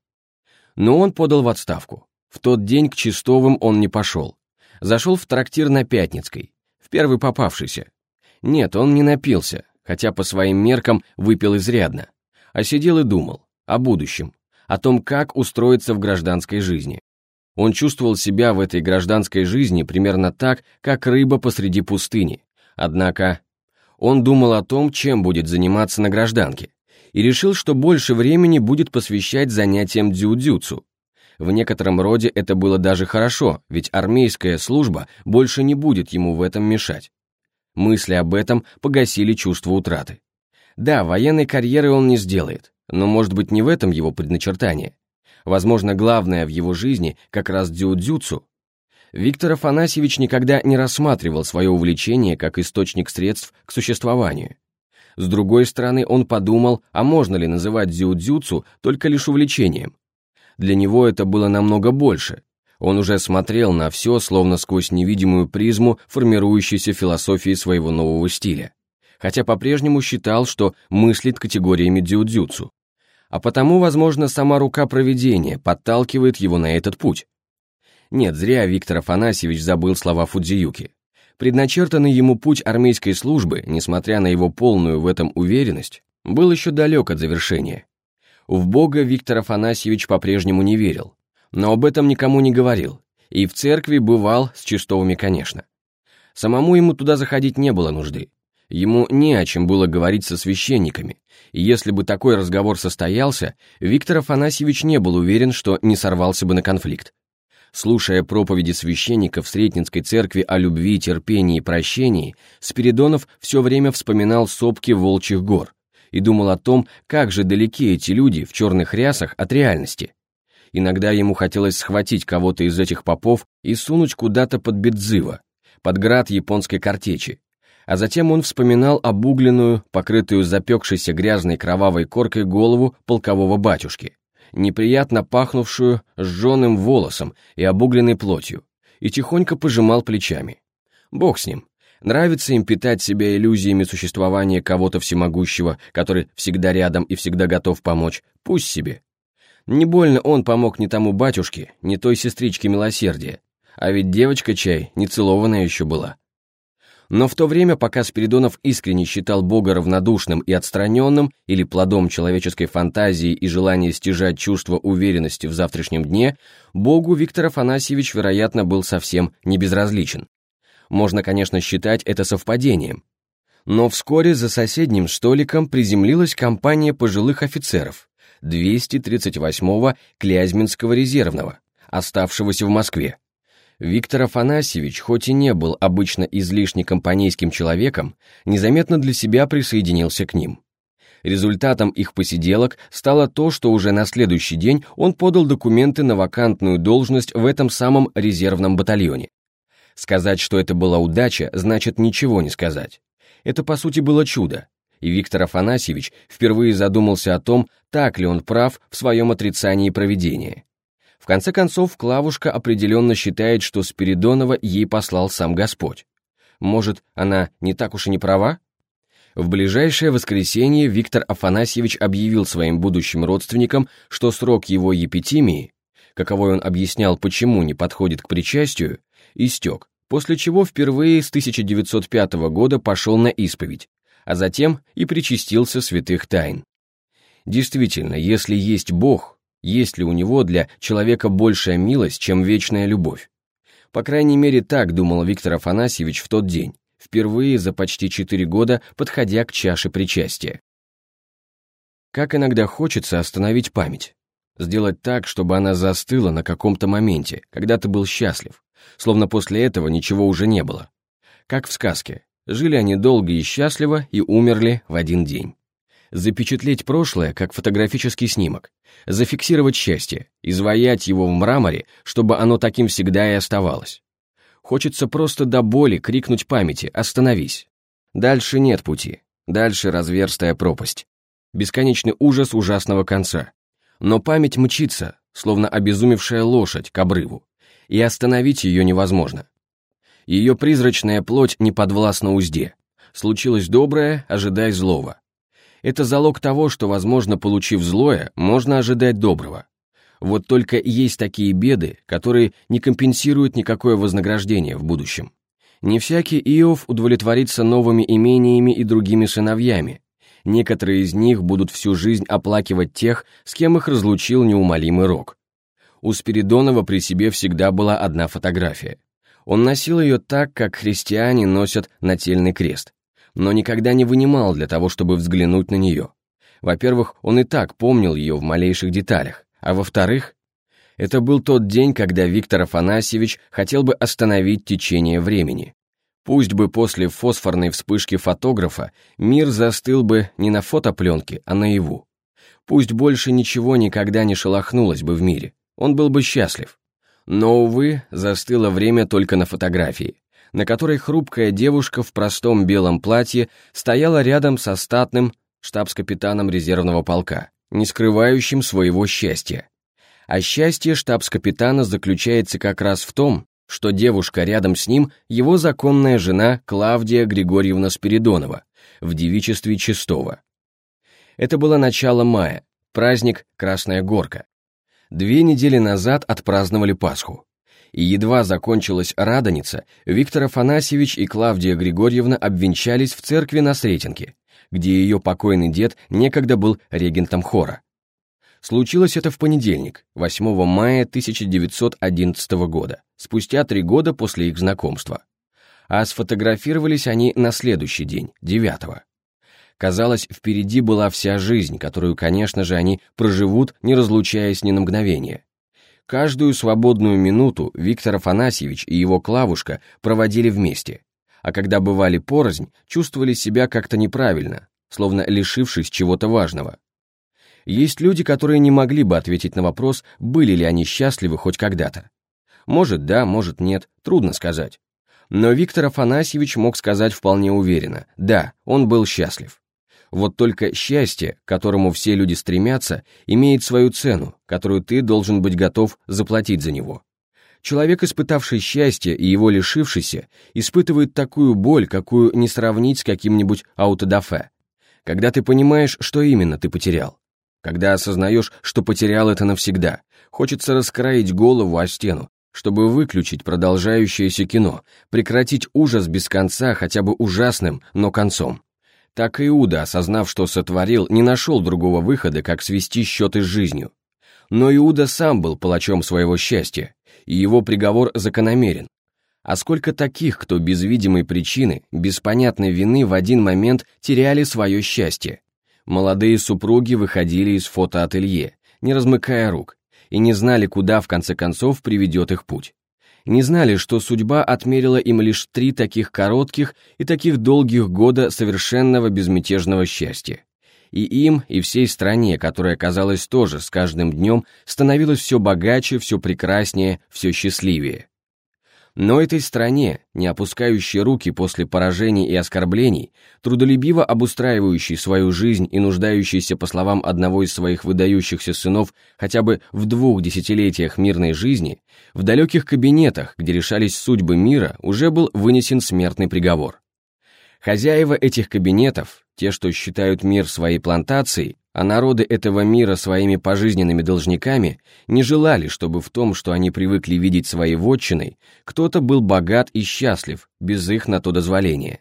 Но он подал в отставку. В тот день к Чистовым он не пошел. Зашел в трактир на Пятницкой, в первый попавшийся. Нет, он не напился, хотя по своим меркам выпил изрядно, а сидел и думал о будущем, о том, как устроиться в гражданской жизни. Он чувствовал себя в этой гражданской жизни примерно так, как рыба посреди пустыни. Однако он думал о том, чем будет заниматься на гражданке, и решил, что больше времени будет посвящать занятиям дзюдзюцу. В некотором роде это было даже хорошо, ведь армейская служба больше не будет ему в этом мешать. Мысли об этом погасили чувство утраты. Да, военной карьеры он не сделает, но может быть не в этом его предначертание. Возможно, главное в его жизни как раз дзюдзюцу. Виктор Афанасьевич никогда не рассматривал свое увлечение как источник средств к существованию. С другой стороны, он подумал, а можно ли называть дзюдзюцу только лишь увлечением? Для него это было намного больше. Он уже смотрел на все, словно сквозь невидимую призму формирующейся философии своего нового стиля. Хотя по-прежнему считал, что мыслит категориями дзюдзюцу. А потому, возможно, сама рука проведения подталкивает его на этот путь. Нет, зря Виктор Афанасьевич забыл слова Фудзиюки. Предначертанный ему путь армейской службы, несмотря на его полную в этом уверенность, был еще далек от завершения. В Бога Виктор Афанасьевич по-прежнему не верил, но об этом никому не говорил, и в церкви бывал с чистовыми, конечно. Самому ему туда заходить не было нужды. Ему не о чем было говорить со священниками, и если бы такой разговор состоялся, Виктор Афанасьевич не был уверен, что не сорвался бы на конфликт. Слушая проповеди священников Сретенской церкви о любви, терпении и прощении, Спиридонов все время вспоминал сопки Волчьих гор, и думал о том, как же далеки эти люди в черных рясах от реальности. Иногда ему хотелось схватить кого-то из этих попов и сунуть куда-то под Бедзыва, под град японской картечи. А затем он вспоминал обугленную, покрытую запекшейся грязной кровавой коркой голову полкового батюшки, неприятно пахнувшую сжженным волосом и обугленной плотью, и тихонько пожимал плечами. Бог с ним, Нравится им питать себя иллюзиями существования кого-то всемогущего, который всегда рядом и всегда готов помочь. Пусть себе. Не больно он помог ни тому батюшке, ни той сестричке милосердия. А ведь девочка чай нецелованная еще была. Но в то время, пока Спиридонов искренне считал Бога равнодушным и отстраненным или плодом человеческой фантазии и желания стяжать чувство уверенности в завтрашнем дне, Богу Виктор Афанасьевич, вероятно, был совсем не безразличен. Можно, конечно, считать это совпадением. Но вскоре за соседним столиком приземлилась компания пожилых офицеров 238-го Клязьминского резервного, оставшегося в Москве. Виктор Афанасьевич, хоть и не был обычно излишне компанейским человеком, незаметно для себя присоединился к ним. Результатом их посиделок стало то, что уже на следующий день он подал документы на вакантную должность в этом самом резервном батальоне. Сказать, что это была удача, значит ничего не сказать. Это, по сути, было чудо, и Виктор Афанасьевич впервые задумался о том, так ли он прав в своем отрицании проведения. В конце концов, Клавушка определенно считает, что Спиридонова ей послал сам Господь. Может, она не так уж и не права? В ближайшее воскресенье Виктор Афанасьевич объявил своим будущим родственникам, что срок его епитимии, каковой он объяснял, почему не подходит к причастию, истек, после чего впервые с 1905 года пошел на исповедь, а затем и причастился святых тайн. Действительно, если есть Бог, есть ли у него для человека большая милость, чем вечная любовь? По крайней мере, так думал Виктор Афанасьевич в тот день, впервые за почти четыре года подходя к чаше причастия. Как иногда хочется остановить память, сделать так, чтобы она застыла на каком-то моменте, когда ты был счастлив, словно после этого ничего уже не было. Как в сказке. Жили они долго и счастливо и умерли в один день. Запечатлеть прошлое, как фотографический снимок. Зафиксировать счастье, изваять его в мраморе, чтобы оно таким всегда и оставалось. Хочется просто до боли крикнуть памяти «Остановись!». Дальше нет пути. Дальше разверстая пропасть. Бесконечный ужас ужасного конца. Но память мчится, словно обезумевшая лошадь, к обрыву и остановить ее невозможно. Ее призрачная плоть не подвластна узде. Случилось доброе, ожидай злого. Это залог того, что, возможно, получив злое, можно ожидать доброго. Вот только есть такие беды, которые не компенсируют никакое вознаграждение в будущем. Не всякий Иов удовлетворится новыми имениями и другими сыновьями. Некоторые из них будут всю жизнь оплакивать тех, с кем их разлучил неумолимый рок. У Спиридонова при себе всегда была одна фотография. Он носил ее так, как христиане носят нательный крест, но никогда не вынимал для того, чтобы взглянуть на нее. Во-первых, он и так помнил ее в малейших деталях, а во-вторых, это был тот день, когда Виктор Афанасьевич хотел бы остановить течение времени. Пусть бы после фосфорной вспышки фотографа мир застыл бы не на фотопленке, а наяву. Пусть больше ничего никогда не шелохнулось бы в мире, он был бы счастлив. Но, увы, застыло время только на фотографии, на которой хрупкая девушка в простом белом платье стояла рядом со статным штабс-капитаном резервного полка, не скрывающим своего счастья. А счастье штабс-капитана заключается как раз в том, что девушка рядом с ним его законная жена Клавдия Григорьевна Спиридонова в девичестве Чистова. Это было начало мая, праздник Красная Горка. Две недели назад отпраздновали Пасху и едва закончилась Радоница, Виктор Афанасьевич и Клавдия Григорьевна обвенчались в церкви на Сретенке, где ее покойный дед некогда был регентом хора. Случилось это в понедельник, 8 мая 1911 года, спустя три года после их знакомства. А сфотографировались они на следующий день, 9 Казалось, впереди была вся жизнь, которую, конечно же, они проживут, не разлучаясь ни на мгновение. Каждую свободную минуту Виктор Афанасьевич и его Клавушка проводили вместе, а когда бывали порознь, чувствовали себя как-то неправильно, словно лишившись чего-то важного. Есть люди, которые не могли бы ответить на вопрос, были ли они счастливы хоть когда-то. Может да, может нет, трудно сказать. Но Виктор Афанасьевич мог сказать вполне уверенно, да, он был счастлив. Вот только счастье, к которому все люди стремятся, имеет свою цену, которую ты должен быть готов заплатить за него. Человек, испытавший счастье и его лишившийся, испытывает такую боль, какую не сравнить с каким-нибудь аутодафе. Когда ты понимаешь, что именно ты потерял. Когда осознаешь, что потерял это навсегда, хочется раскроить голову о стену, чтобы выключить продолжающееся кино, прекратить ужас без конца хотя бы ужасным, но концом. Так Иуда, осознав, что сотворил, не нашел другого выхода, как свести счеты с жизнью. Но Иуда сам был палачом своего счастья, и его приговор закономерен. А сколько таких, кто без видимой причины, без понятной вины в один момент теряли свое счастье? Молодые супруги выходили из фотоателье, не размыкая рук, и не знали, куда в конце концов приведет их путь не знали, что судьба отмерила им лишь три таких коротких и таких долгих года совершенного безмятежного счастья. И им, и всей стране, которая, казалось, тоже с каждым днем становилась все богаче, все прекраснее, все счастливее. Но этой стране, не опускающей руки после поражений и оскорблений, трудолюбиво обустраивающей свою жизнь и нуждающейся, по словам одного из своих выдающихся сынов, хотя бы в двух десятилетиях мирной жизни, в далеких кабинетах, где решались судьбы мира, уже был вынесен смертный приговор. Хозяева этих кабинетов, те, что считают мир своей плантацией, а народы этого мира своими пожизненными должниками не желали, чтобы в том, что они привыкли видеть своей вотчиной, кто-то был богат и счастлив, без их на то дозволения.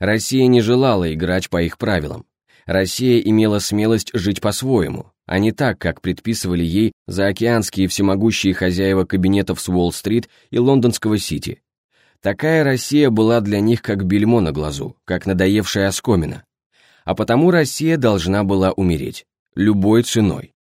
Россия не желала играть по их правилам. Россия имела смелость жить по-своему, а не так, как предписывали ей заокеанские всемогущие хозяева кабинетов с Уолл-стрит и лондонского Сити. Такая Россия была для них как бельмо на глазу, как надоевшая оскомина, а потому Россия должна была умереть, любой ценой.